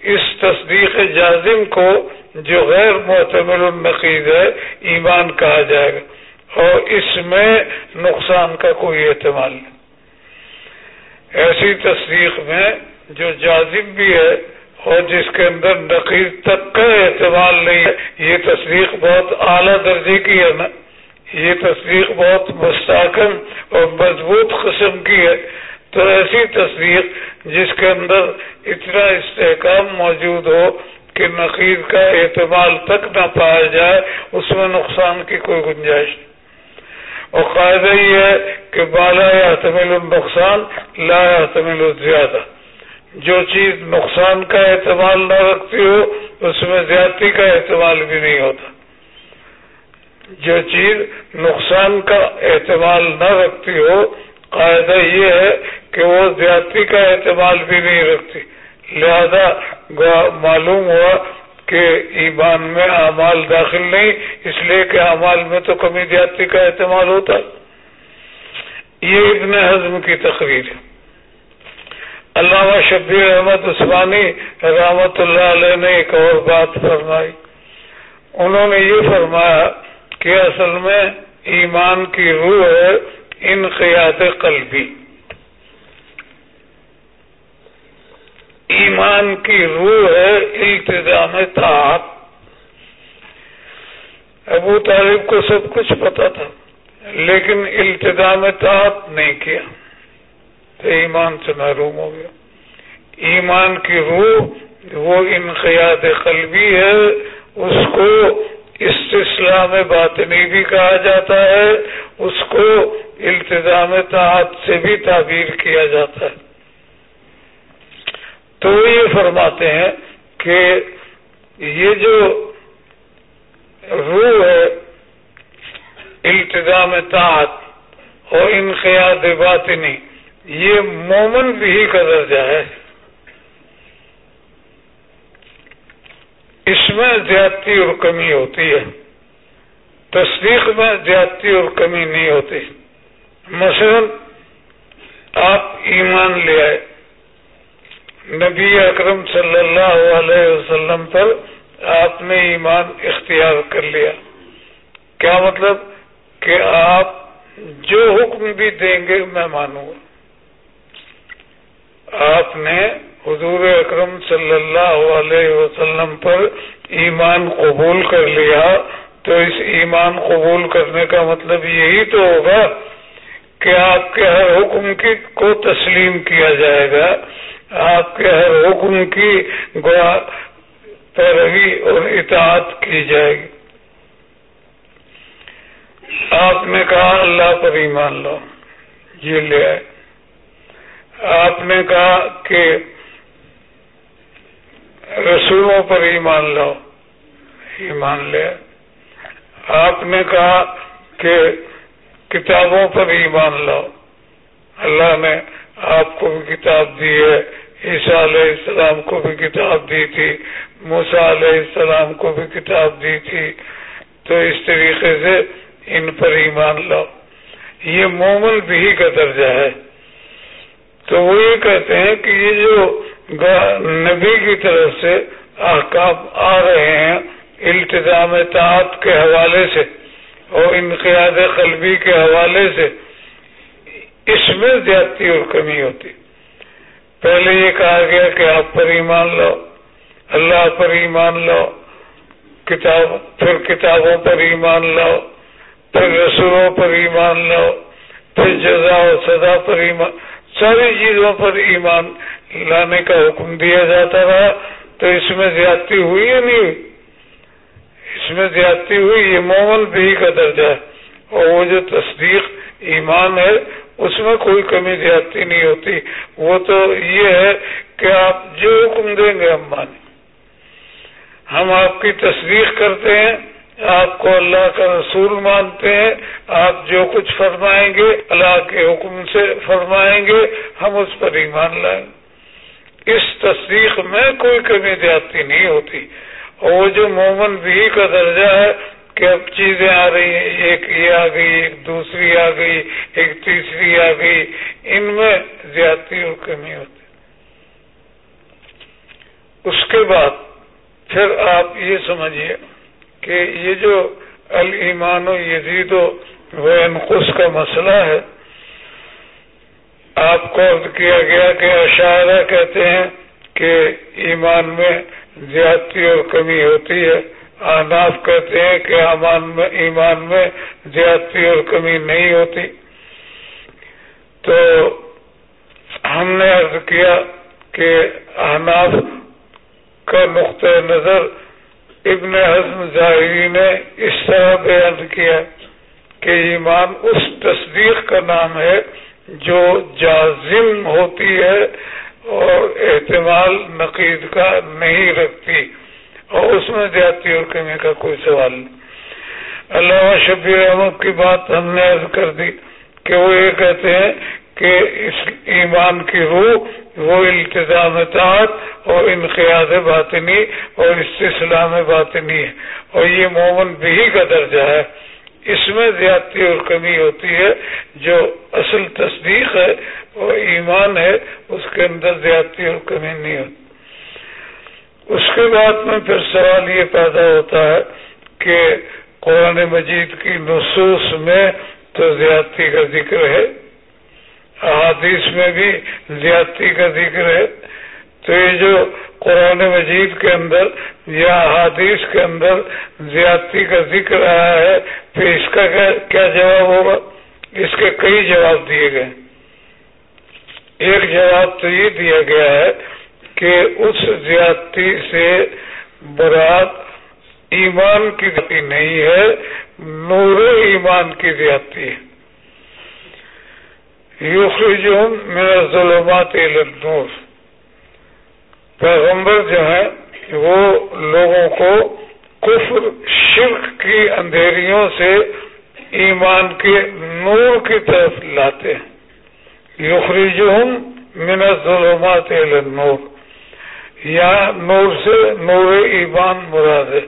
اس تصدیق جازم کو جو غیر معتمل النقید ہے، ایمان کہا جائے گا۔ اور اس میں نقصان کا کوئی احتمال نہیں۔ ایسی تصدیق میں جو جازم بھی ہے اور جس کے اندر نقید تک کا احتمال نہیں ہے، یہ تصدیق بہت اعلیٰ درجے کی ہے نا۔ یہ تصدیق بہت مستحکم اور مضبوط قسم کی ہے۔ تو ایسی تصدیق جس کے اندر اتنا استحکام موجود ہو کہ نقید کا اعتماد تک نہ پایا جائے، اس میں نقصان کی کوئی گنجائش نہیں۔ اور قاعدہ یہ ہے کہ بالا یا تمل نقصان، لا یا تمل زیادہ۔ جو چیز نقصان کا اعتماد نہ رکھتی ہو، اس میں زیادتی کا اعتماد بھی نہیں ہوتا۔ جو چیز نقصان کا اعتماد نہ رکھتی ہو، قاعدہ یہ ہے کہ وہ زیادتی کا اعتماد بھی نہیں رکھتی۔ لہذا معلوم ہوا کہ ایمان میں اعمال داخل نہیں، اس لیے کہ اعمال میں تو کمی زیادتی کا اعتماد ہوتا۔ یہ ابن حزم کی تقریر ہے۔ علامہ شبیر احمد عثمانی رحمت اللہ علیہ نے ایک اور بات فرمائی۔ انہوں نے یہ فرمایا کہ اصل میں ایمان کی روح ہے انقیات قلبی۔ ایمان کی روح ہے التظام طاعت۔ ابو طالب کو سب کچھ پتا تھا، لیکن التظام طاعت نہیں کیا۔ تو ایمان سے محروم ہو گیا۔ ایمان کی روح، وہ انقیات قلبی ہے، اس کو استسلام باطنی بھی کہا جاتا ہے، اس کو التظام طاعت سے بھی تعبیر کیا جاتا ہے۔ تو وہ یہ فرماتے ہیں کہ یہ جو روح ہے التظام طاعت اور انقیاد باطنی، یہ مومن بھی کا درجہ ہے۔ اس میں زیادتی اور کمی ہوتی ہے۔ تصدیق میں زیادتی اور کمی نہیں ہوتی۔ مثلا آپ ایمان لے آئے۔ نبی اکرم صلی اللہ علیہ وسلم پر آپ نے ایمان اختیار کر لیا۔ کیا مطلب؟ کہ آپ جو حکم بھی دیں گے میں مانوں گا۔ آپ نے حضور اکرم صلی اللہ علیہ وسلم پر ایمان قبول کر لیا۔ تو اس ایمان قبول کرنے کا مطلب یہی تو ہوگا کہ آپ کے ہر حکم کی کو تسلیم کیا جائے گا۔ آپ کے ہر حکم کی گوا پیروی اور اطاعت کی جائے گی۔ آپ نے کہا، اللہ پر ایمان لو یہ لے آئے۔ آپ نے کہا کہ رسولوں پر ایمان لو ایمان لے آئے۔ آپ نے کہا کہ کتابوں پر ایمان لو اللہ نے آپ کو بھی کتاب دی ہے۔ عیسیٰ علیہ السلام کو بھی کتاب دی تھی موسا علیہ السلام کو بھی کتاب دی تھی۔ تو اس طریقے سے ان پر ایمان لو یہ مومن بھی کا درجہ ہے۔ تو وہ یہ کہتے ہیں کہ یہ جو نبی کی طرف سے احکام آ رہے ہیں التظام تعت کے حوالے سے اور انقیاد قلبی کے حوالے سے، اس میں زیادتی اور کمی ہوتی۔ پہلے یہ کہا گیا کہ آپ پر ایمان لو اللہ پر ایمان لو کتاب، پھر کتابوں پر ایمان لو پھر رسولوں پر ایمان لو پھر جزا و سزا پر ایمان، ساری چیزوں پر ایمان لانے کا حکم دیا جاتا رہا۔ تو اس میں زیادتی ہوئی یا نہیں ہوئی؟ اس میں زیادتی ہوئی، یہ مومن بھی کا درجہ ہے۔ اور وہ جو تصدیق ایمان ہے اس میں کوئی کمی زیادتی نہیں ہوتی۔ وہ تو یہ ہے کہ آپ جو حکم دیں گے ہم مانیں۔ ہم آپ کی تصدیق کرتے ہیں، آپ کو اللہ کا رسول مانتے ہیں، آپ جو کچھ فرمائیں گے، اللہ کے حکم سے فرمائیں گے، ہم اس پر ایمان لائیں۔ گے اس تصدیق میں کوئی کمی زیادتی نہیں ہوتی۔ اور وہ جو مومن بھی کا درجہ ہے کہ اب چیزیں آ رہی ہیں ایک یہ آ گئی، ایک دوسری آ گئی، ایک تیسری آ گئی، ان میں زیادتی اور کمی ہوتی۔ اس کے بعد پھر آپ یہ سمجھیے کہ یہ جو المان و یزید و انقص کا مسئلہ ہے، آپ کو عرض کیا گیا کہ اشارہ کہتے ہیں کہ ایمان میں زیادتی اور کمی ہوتی ہے۔ آناف کہتے ہیں کہ میں ایمان میں زیادتی اور کمی نہیں ہوتی۔ تو ہم نے عرض کیا کہ احناف کا نقطۂ نظر ابن حزم ظاہری نے اس طرح بیان کیا کہ ایمان اس تصدیق کا نام ہے جو جازم ہوتی ہے اور احتمال نقید کا نہیں رکھتی۔ اور اس میں زیادتی اور کمی کا کوئی سوال نہیں۔ علامہ شبیر احمد کی بات ہم نے عرض کر دی کہ وہ یہ کہتے ہیں کہ اس ایمان کی روح، وہ التظام اطاعت اور انقیاد باطنی اور استسلام باطنی ہے۔ اور یہ مومن بھی کا درجہ ہے۔ اس میں زیادتی اور کمی ہوتی ہے۔ جو اصل تصدیق ہے اور ایمان ہے، اس کے اندر زیادتی اور کمی نہیں ہوتی۔ اس کے بعد میں پھر سوال یہ پیدا ہوتا ہے کہ قرآن مجید کی نصوص میں تو زیادتی کا ذکر ہے، احادیث میں بھی زیادتی کا ذکر ہے۔ تو یہ جو قرآن مجید کے اندر یا احادیث کے اندر زیادتی کا ذکر آیا ہے، پھر اس کا کیا جواب ہوگا؟ اس کے کئی جواب دیے گئے۔ ایک جواب تو یہ دیا گیا ہے کہ اس زیادتی سے برات ایمان کی زیادتی نہیں ہے، نور ایمان کی زیادتی ہے۔ یخرجہم من الظلمات الى النور۔ پیغمبر جو ہیں، وہ لوگوں کو کفر، شرک کی اندھیریوں سے ایمان کے نور کی طرف لاتے ہیں۔ یخرجہم من الظلمات الى النور۔ یا نور سے نور ایمان مراد ہے۔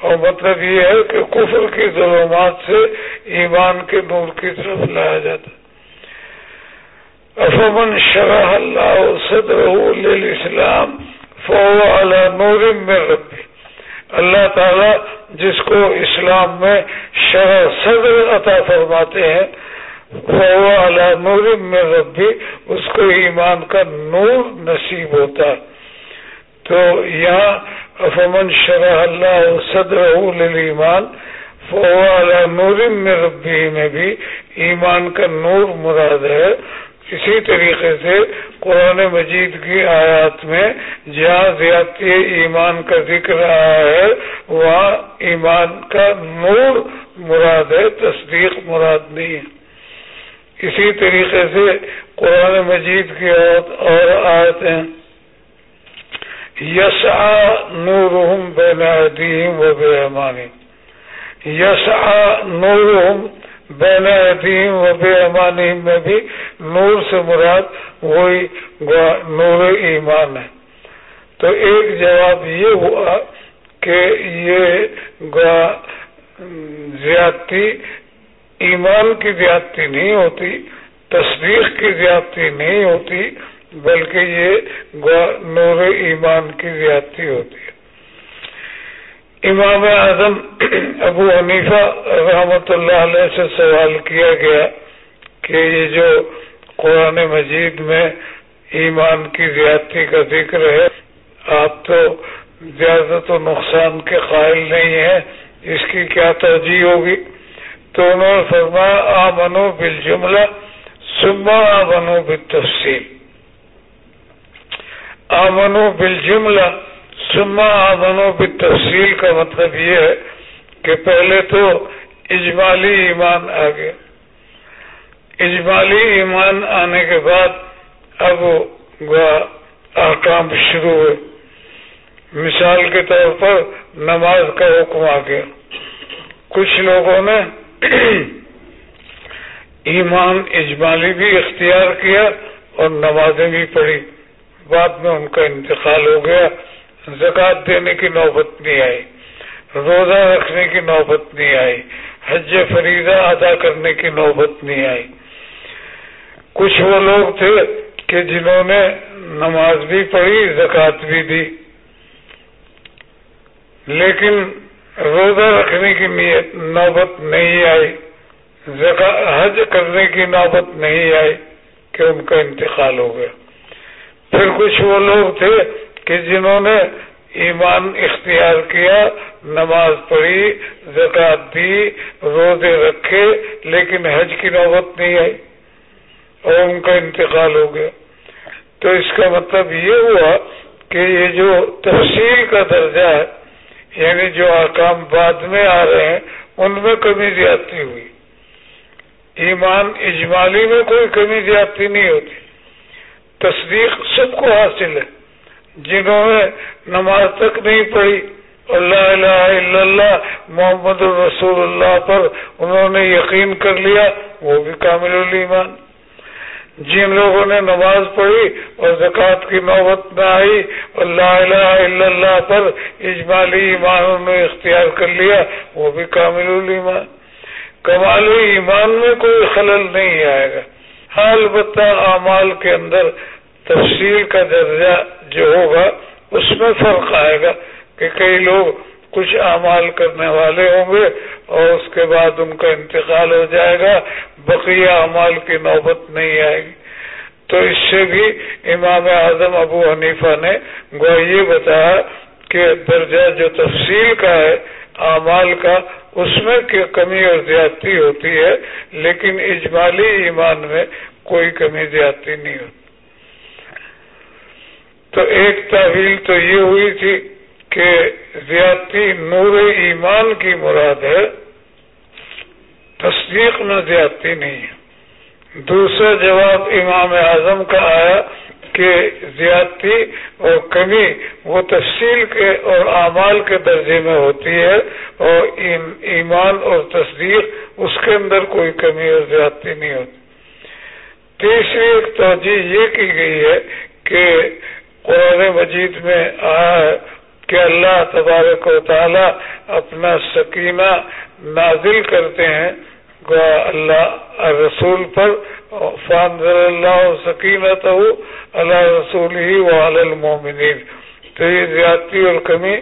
اور مطلب یہ ہے کہ کفر کی ظلمات سے ایمان کے نور کی طرف لایا جاتا افمن شرح اللہ صدر اسلام فو نور میں ربی۔ اللہ تعالی جس کو اسلام میں شرح صدر عطا فرماتے ہیں فو نور میں ربی، اس کو ایمان کا نور نصیب ہوتا ہے۔ تو یہاں افمن شرح اللہ صدر ایمان فو نور میں ربی میں بھی ایمان کا نور مراد ہے۔ اسی طریقے سے قرآن مجید کی آیات میں جہاں زیادتی ایمان کا ذکر آیا ہے، وہاں ایمان کا نور مراد ہے، تصدیق مراد نہیں ہے۔ اسی طریقے سے قرآن مجید کی اور آیتیں یسا نور بے ندیم و بے امانی نور بین عدیم و بے امانی میں بھی نور سے مراد وہی نور ایمان ہے. تو ایک جواب یہ ہوا کہ یہ زیادتی ایمان کی زیادتی نہیں ہوتی، تصدیق کی زیادتی نہیں ہوتی بلکہ یہ نور ایمان کی زیادتی ہوتی ہے۔ امام اعظم ابو حنیفہ رحمت اللہ علیہ سے سوال کیا گیا کہ یہ جو قرآن مجید میں ایمان کی زیادتی کا ذکر ہے، آپ تو زیادہ تو نقصان کے قائل نہیں ہیں، اس کی کیا توجہ ہوگی؟ تو انہوں نے فرمایا آ منو بل جملہ سما آ منو بل تفصیل آ جملہ سما آمنوں کی کا مطلب یہ ہے کہ پہلے تو اجمالی ایمان آ گیا۔ اجمالی ایمان آنے کے بعد اب احکام شروع ہوئے۔ مثال کے طور پر نماز کا حکم آ گیا۔ کچھ لوگوں نے ایمان اجمالی بھی اختیار کیا اور نمازیں بھی پڑھی۔ بعد میں ان کا انتقال ہو گیا زکات دینے کی نوبت نہیں آئی، روزہ رکھنے کی نوبت نہیں آئی، حج فریضہ ادا کرنے کی نوبت نہیں آئی۔ کچھ وہ لوگ تھے کہ جنہوں نے نماز بھی پڑھی زکات بھی دی، لیکن روزہ رکھنے کی نیت نوبت نہیں آئی حج کرنے کی نوبت نہیں آئی کہ ان کا انتقال ہو گیا۔ پھر کچھ وہ لوگ تھے کہ جنہوں نے ایمان اختیار کیا، نماز پڑھی زکات دی، روزے رکھے، لیکن حج کی نوبت نہیں آئی اور ان کا انتقال ہو گیا۔ تو اس کا مطلب یہ ہوا کہ یہ جو تفصیل کا درجہ ہے یعنی جو آکام بعد میں آ رہے ہیں، ان میں کمی زیادتی ہوئی۔ ایمان اجمالی میں کوئی کمی زیادتی نہیں ہوتی۔ تصدیق سب کو حاصل ہے۔ جنہوں نے نماز تک نہیں پڑھی، اللہ الہ الا اللہ، محمد الرسول اللہ پر انہوں نے یقین کر لیا، وہ بھی کامل الایمان۔ جن لوگوں نے نماز پڑھی اور زکوٰۃ کی نوبت نہ آئی، اللہ الہ الا اللہ پر اجمالی ایمان نے اختیار کر لیا، وہ بھی کامل الایمان۔ کمال ایمان میں کوئی خلل نہیں آئے گا۔ البتہ اعمال کے اندر تفصیل کا درجہ جو ہوگا، اس میں فرق آئے گا کہ کئی لوگ کچھ اعمال کرنے والے ہوں گے اور اس کے بعد ان کا انتقال ہو جائے گا، بقیہ اعمال کی نوبت نہیں آئے گی۔ تو اس سے بھی امام اعظم ابو حنیفہ نے گو یہ بتایا کہ درجہ جو تفصیل کا ہے اعمال کا، اس میں کمی اور زیادتی ہوتی ہے، لیکن اجمالی ایمان میں کوئی کمی زیادتی نہیں ہوتی۔ تو ایک تعویل تو یہ ہوئی تھی کہ زیادتی نور ایمان کی مراد ہے، تصدیق میں زیادتی نہیں ہے۔ دوسرا جواب امام اعظم کا آیا کہ زیادتی اور کمی وہ تفصیل کے اور اعمال کے درجے میں ہوتی ہے اور ایمان اور تصدیق اس کے اندر کوئی کمی اور زیادتی نہیں ہوتی۔ تیسری ایک توجہ یہ کی گئی ہے کہ قرآن مجید میں آیا ہے کہ اللہ تبارک و تعالی اپنا سکینہ نازل کرتے ہیں۔ اللہ رسول پر اللہ سکینت اللہ رسول ہی المومنین۔ تو یہ زیادتی اور کمی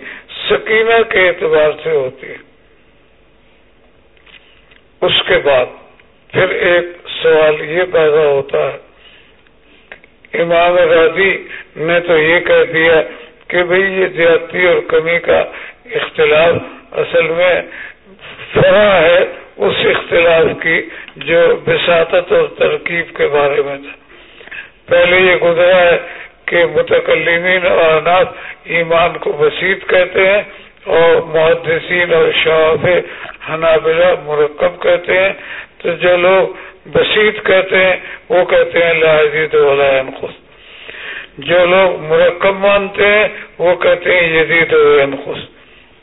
سکینہ کے اعتبار سے ہوتی ہے۔ اس کے بعد پھر ایک سوال یہ پیدا ہوتا ہے۔ امام راضی نے تو یہ کہہ دیا کہ بھئی یہ زیادتی اور کمی کا اختلاف اصل میں فرا ہے، اس اختلاف کی جو بساطت اور ترکیب کے بارے میں تھا۔ پہلے یہ گزرا ہے کہ متکلمین اور اناف ایمان کو بسیط کہتے ہیں اور محدثین اور شعف حنابلہ مرکب کہتے ہیں۔ تو جو لوگ بسیط کہتے ہیں، وہ کہتے ہیں لاجید خود جو لوگ مرکب مانتے ہیں، وہ کہتے ہیں، یزید خوش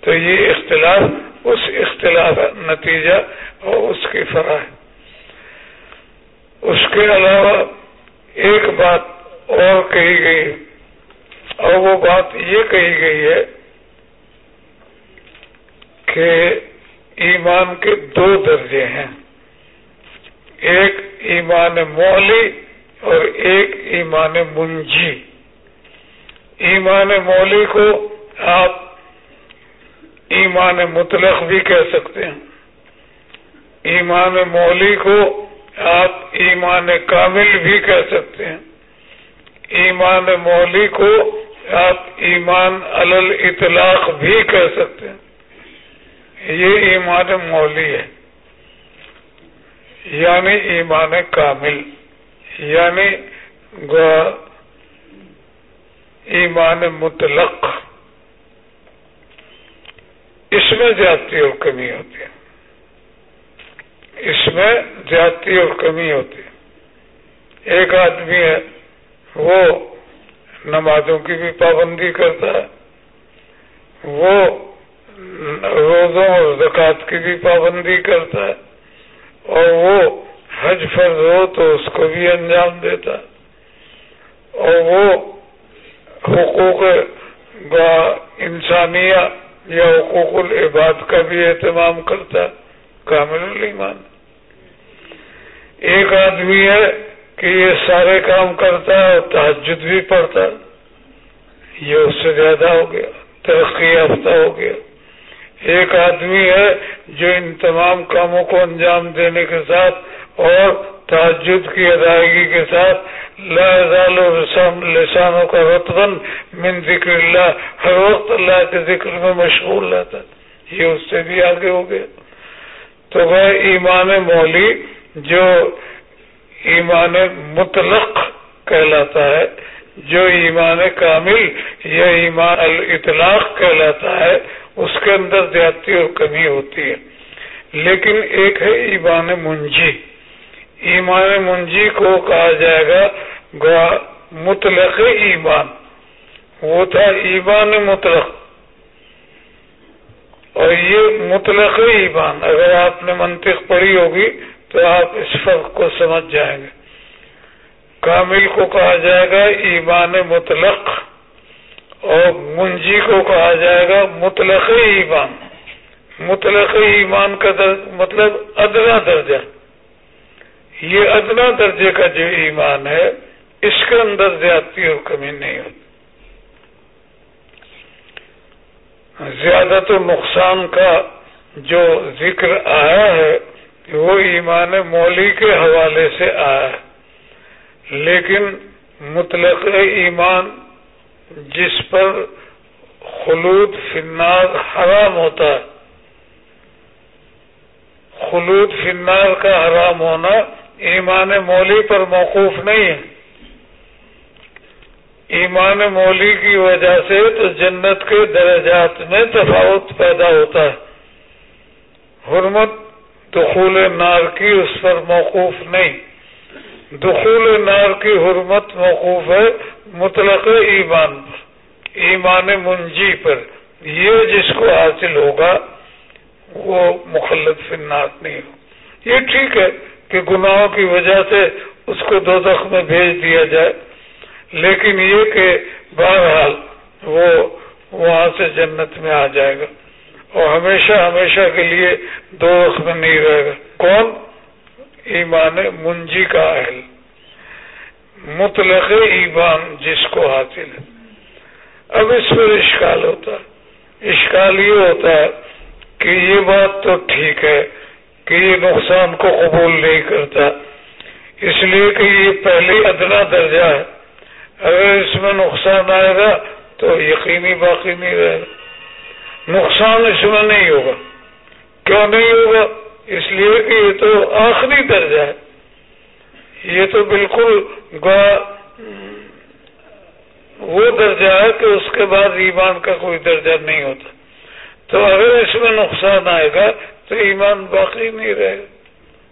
تو یہ اختلاف اس اختلاف نتیجہ اور اس کی فرا ہے اس کے علاوہ ایک بات اور کہی گئی اور وہ بات یہ کہی گئی ہے کہ ایمان کے دو درجے ہیں۔ ایک ایمان مولی اور ایک ایمان منجی۔ ایمان مولی کو آپ ایمان مطلق بھی کہہ سکتے ہیں۔ ایمان مولی کو آپ ایمان کامل بھی کہہ سکتے ہیں۔ ایمان مولی کو آپ ایمان علل اطلاق بھی کہہ سکتے ہیں۔ یہ ایمان مولی ہے۔ یعنی ایمان کامل۔ یعنی ایمان مطلق۔ اس میں زیادتی اور کمی ہوتی ہے۔ اس میں زیادتی اور کمی ہوتی ہے۔ ایک آدمی ہے، وہ نمازوں کی بھی پابندی کرتا ہے، وہ روزوں اور زکوٰۃ کی بھی پابندی کرتا ہے، اور وہ حج فرض ہو تو اس کو بھی انجام دیتا ہے۔ اور وہ حقوق انسانیہ یا حقوق العباد کا بھی اہتمام کرتا کامل الایمان۔ ایک آدمی ہے کہ یہ سارے کام کرتا ہے اور تحجد بھی پڑتا یہ اس سے زیادہ ہو گیا، ترقی یافتہ ہو گیا۔ ایک آدمی ہے جو ان تمام کاموں کو انجام دینے کے ساتھ اور تعجد کی ادائیگی کے ساتھ لا لسانوں کا رتبن من ذکر اللہ، ہر وقت اللہ کے ذکر میں مشغول رہتا یہ اس سے بھی آگے ہو گیا۔ تو وہ ایمان مولی جو ایمان مطلق کہلاتا ہے، جو ایمان کامل یا ایمان الاطلاق کہلاتا ہے، اس کے اندر زیادتی اور کمی ہوتی ہے۔ لیکن ایک ہے ایمان منجی۔ ایمان منجی کو کہا جائے گا مطلق ایمان۔ وہ تھا ایمان مطلق۔ اور یہ مطلق ایمان، اگر آپ نے منطق پڑھی ہوگی تو آپ اس فرق کو سمجھ جائیں گے۔ کامل کو کہا جائے گا ایمان مطلق، اور منجی کو کہا جائے گا مطلق ایمان۔ مطلق ایمان کا مطلب ادنا درجہ۔ یہ ادنا درجے کا جو ایمان ہے، اس کے اندر زیادتی اور کمی نہیں ہوتی۔ زیادہ تو نقصان کا جو ذکر آیا ہے، وہ ایمان مولی کے حوالے سے آیا ہے۔ لیکن مطلق ایمان جس پر خلود فنار حرام ہوتا ہے۔ خلود فنار کا حرام ہونا ایمان مولی پر موقوف نہیں ہے۔ ایمان مولی کی وجہ سے تو جنت کے درجات میں تفاوت پیدا ہوتا ہے۔ حرمت دخول نار کی اس پر موقوف نہیں۔ دخول نار کی حرمت موقوف ہے مطلق ایمان پر، ایمان منجی پر۔ یہ جس کو حاصل ہوگا وہ مخلط فنار نہیں۔ ہو یہ ٹھیک ہے۔ کہ گناہوں کی وجہ سے اس کو دو میں بھیج دیا جائے۔ لیکن یہ کہ بہرحال وہ وہاں سے جنت میں آ جائے گا اور ہمیشہ ہمیشہ کے لیے دو وقت میں نہیں رہے گا۔ کون؟ ایمان منجی کا اہل۔ مطلق ایمان جس کو حاصل ہے۔ اب اس پر اشکال ہوتا ہے۔ اشکال یہ ہوتا ہے کہ یہ بات تو ٹھیک ہے۔ کہ یہ نقصان کو قبول نہیں کرتا۔ اس لیے کہ یہ پہلے ادنا درجہ ہے۔ اگر اس میں نقصان آئے گا تو یقینی باقی نہیں رہے گا۔ نقصان اس میں نہیں ہوگا۔ کیوں نہیں ہوگا؟ اس لیے کہ یہ تو آخری درجہ ہے۔ یہ تو بالکل وہ درجہ ہے کہ اس کے بعد ایمان کا کوئی درجہ نہیں ہوتا۔ تو اگر اس میں نقصان آئے گا تو ایمان باقی نہیں رہے۔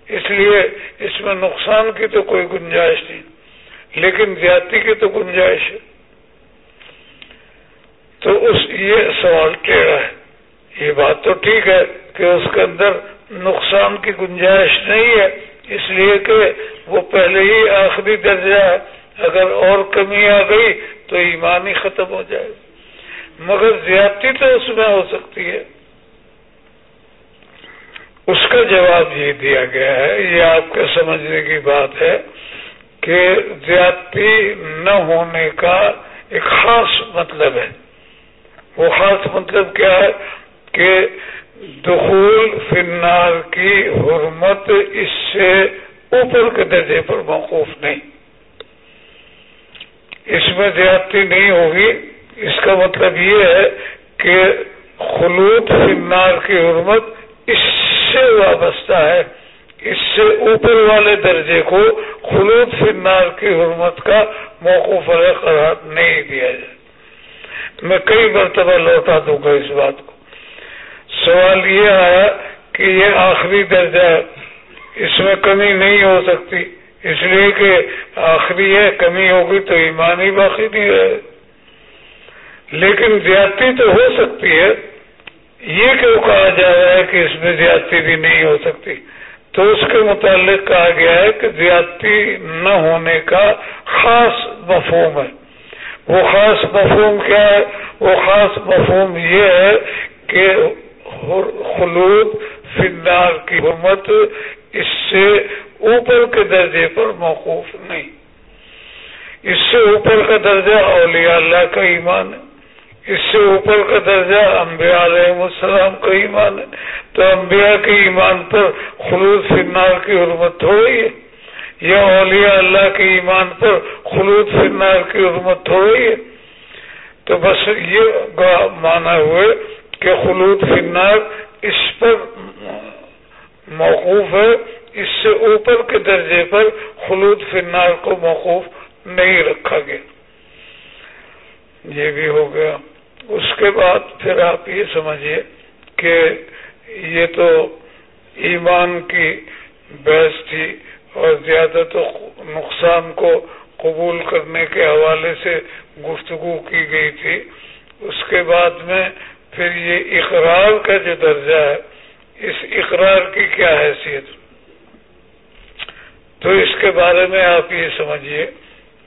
اس لیے اس میں نقصان کی تو کوئی گنجائش نہیں، لیکن زیادتی کی تو گنجائش ہے۔ تو اس یہ سوال ٹیڑھا ہے۔ یہ بات تو ٹھیک ہے کہ اس کے اندر نقصان کی گنجائش نہیں ہے، اس لیے کہ وہ پہلے ہی آخری درجہ ہے۔ اگر اور کمی آ گئی تو ایمان ہی ختم ہو جائے۔ مگر زیادتی تو اس میں ہو سکتی ہے۔ اس کا جواب یہ دیا گیا ہے، یہ آپ کے سمجھنے کی بات ہے کہ زیادتی نہ ہونے کا ایک خاص مطلب ہے۔ وہ خاص مطلب کیا ہے؟ کہ دخول فنار کی حرمت اس سے اوپر کے درجے پر موقوف نہیں۔ اس میں زیادتی نہیں ہوگی۔ اس کا مطلب یہ ہے کہ خلوط فنار کی حرمت اس سے وابستہ ہے، اس سے اوپر والے درجے کو خلوط فنار کی حرمت کا موقف قرار نہیں دیا جائے میں کئی مرتبہ لوٹا دوں گا اس بات کو۔ سوال یہ آیا کہ یہ آخری درجہ ہے، اس میں کمی نہیں ہو سکتی۔ اس لیے کہ آخری ہے، کمی ہوگی تو ایمانی باقی نہیں رہے۔ لیکن زیادتی تو ہو سکتی ہے یہ کیوں کہا جا رہا ہے کہ اس میں زیادتی بھی نہیں ہو سکتی؟ تو اس کے متعلق کہا گیا ہے کہ زیادتی نہ ہونے کا خاص مفہوم ہے۔ وہ خاص مفہوم کیا ہے؟ وہ خاص مفہوم یہ ہے کہ خلود، فنار کی حکومت اس سے اوپر کے درجے پر موقوف نہیں۔ اس سے اوپر کا درجہ اولیاء اللہ کا ایمان ہے۔ اس سے اوپر کا درجہ انبیاء علیہ السلام کا ایمان ہے۔ تو انبیاء کے ایمان پر خلوص فرنار کی حرمت ہو رہی ہے۔ یا اولیاء اللہ کے ایمان پر خلوط فرنار کی حرمت ہو رہی ہے۔ تو بس یہ مانا ہوئے کہ خلوط فرنار اس پر موقوف ہے۔ اس سے اوپر کے درجے پر خلوط فرنار کو موقوف نہیں رکھا گیا۔ یہ بھی ہو گیا۔ اس کے بعد پھر آپ یہ سمجھیے کہ یہ تو ایمان کی بحث تھی اور زیادہ تو نقصان کو قبول کرنے کے حوالے سے گفتگو کی گئی تھی۔ اس کے بعد میں پھر یہ اقرار کا جو درجہ ہے، اس اقرار کی کیا حیثیت؟ تو اس کے بارے میں آپ یہ سمجھیے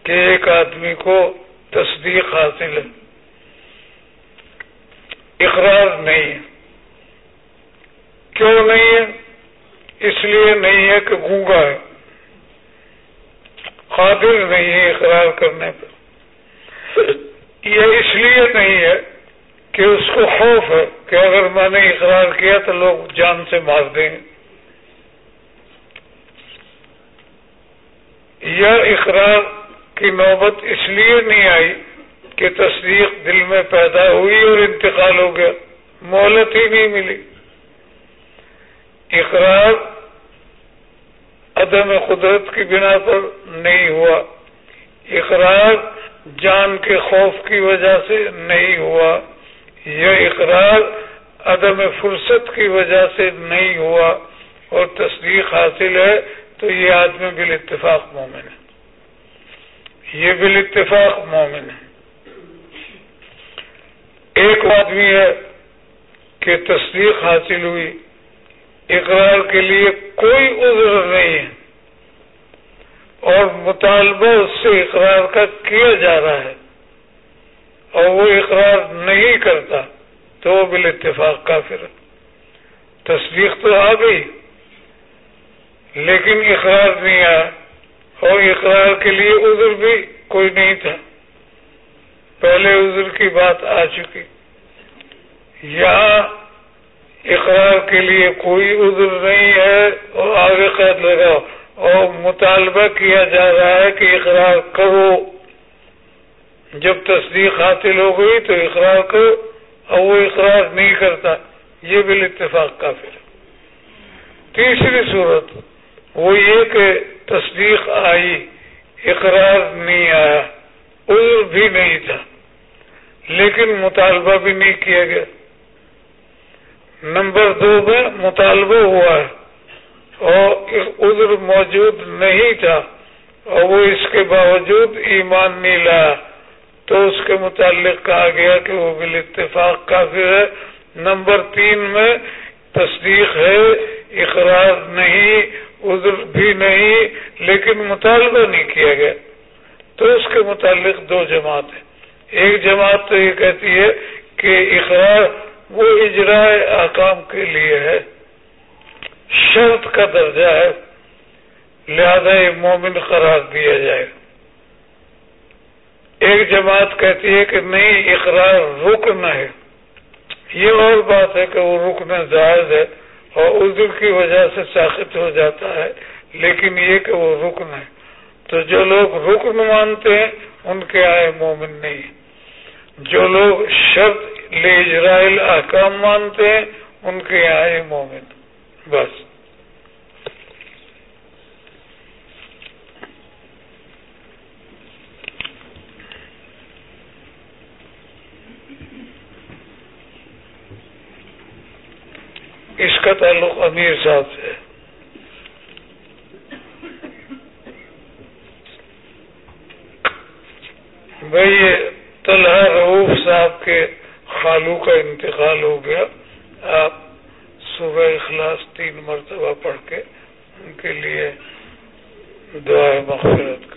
کہ ایک آدمی کو تصدیق حاصل ہے۔ اقرار نہیں ہے۔ کیوں نہیں ہے؟ اس لیے نہیں ہے کہ گونگا ہے۔ قادر نہیں ہے اقرار کرنے پہ یہ اس لیے نہیں ہے کہ اس کو خوف ہے کہ اگر میں نے اقرار کیا تو لوگ جان سے مار دیں۔ گے یہ اقرار کی نوبت اس لیے نہیں آئی کہ تصدیق دل میں پیدا ہوئی اور انتقال ہو گیا۔ مہلت ہی نہیں ملی۔ اقرار عدم قدرت کی بنا پر نہیں ہوا۔ اقرار جان کے خوف کی وجہ سے نہیں ہوا۔ یہ اقرار عدم فرصت کی وجہ سے نہیں ہوا۔ اور تصدیق حاصل ہے تو یہ آدمی بال اتفاق مومن ہے۔ یہ بال اتفاق مومن ہے۔ ایک آدمی ہے کہ تصدیق حاصل ہوئی، اقرار کے لیے کوئی عذر نہیں ہے۔ اور مطالبہ اس سے اقرار کا کیا جا رہا ہے۔ اور وہ اقرار نہیں کرتا تو وہ بال اتفاق کافر ہے۔ تصدیق تو آ گئی، لیکن اقرار نہیں آیا اور اقرار کے لیے عذر بھی کوئی نہیں تھا۔ پہلے عذر کی بات آ چکی۔ یہاں اقرار کے لیے کوئی عذر نہیں ہے اور آگے قید لگاؤ۔ اور مطالبہ کیا جا رہا ہے کہ اقرار کرو۔ جب تصدیق حاصل ہو گئی تو اقرار کرو اور وہ اقرار نہیں کرتا۔ یہ بال اتفاق کافی تیسری صورت وہ یہ کہ تصدیق آئی، اقرار نہیں آیا۔ عذر بھی نہیں تھا۔ لیکن مطالبہ بھی نہیں کیا گیا۔ نمبر دو میں مطالبہ ہوا ہے اور عذر موجود نہیں تھا اور وہ اس کے باوجود ایمان نہیں لایا۔ تو اس کے متعلق کہا گیا کہ وہ بال اتفاق کافی ہے۔ نمبر تین میں تصدیق ہے، اقرار نہیں، عذر بھی نہیں، لیکن مطالبہ نہیں کیا گیا۔ تو اس کے متعلق دو جماعت ہیں۔ ایک جماعت تو یہ کہتی ہے کہ اقرار وہ اجرائے احکام کے لیے ہے۔ شرط کا درجہ ہے۔ لہذا مومن قرار دیا جائے۔ ایک جماعت کہتی ہے کہ نہیں، اقرار رکن ہے۔ یہ اور بات ہے کہ وہ رکن جائز ہے اور اردو کی وجہ سے ساخت ہو جاتا ہے، لیکن یہ کہ وہ رکن ہے۔ تو جو لوگ رکن مانتے ہیں، ان کے آئے مومن نہیں۔ جو لوگ شرط لے اسرائیل احکام مانتے ہیں، ان کے یہاں مومن۔ بس۔ اس کا تعلق امیر صاحب سے بھائی طلحہ روف صاحب کے خالو کا انتقال ہو گیا۔ آپ صبح اخلاص تین مرتبہ پڑھ کے ان کے لیے دعائیں مغفرت کر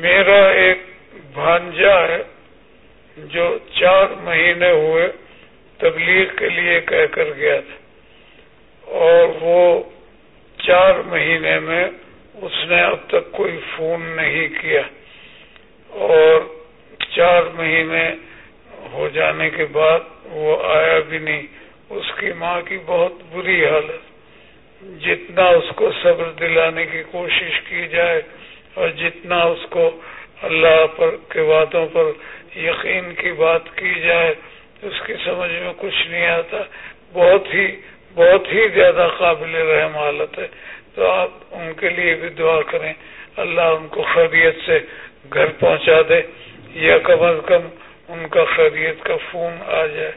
میرا ایک بھانجا ہے جو چار مہینے ہوئے تبلیغ کے لیے کہہ کر گیا تھا۔ اور وہ چار مہینے میں اس نے اب تک کوئی فون نہیں کیا۔ اور چار مہینے ہو جانے کے بعد وہ آیا بھی نہیں۔ اس کی ماں کی بہت بری حالت۔ جتنا اس کو صبر دلانے کی کوشش کی جائے اور جتنا اس کو اللہ پر کے باتوں پر یقین کی بات کی جائے، اس کی سمجھ میں کچھ نہیں آتا۔ بہت ہی بہت ہی زیادہ قابل رحم حالت ہے۔ تو آپ ان کے لیے بھی دعا کریں۔ اللہ ان کو خیریت سے گھر پہنچا دے، یا کم از کم ان کا خیریت کا فون آ جائے۔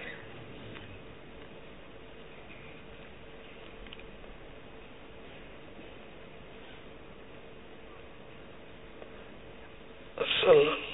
صلی اللہ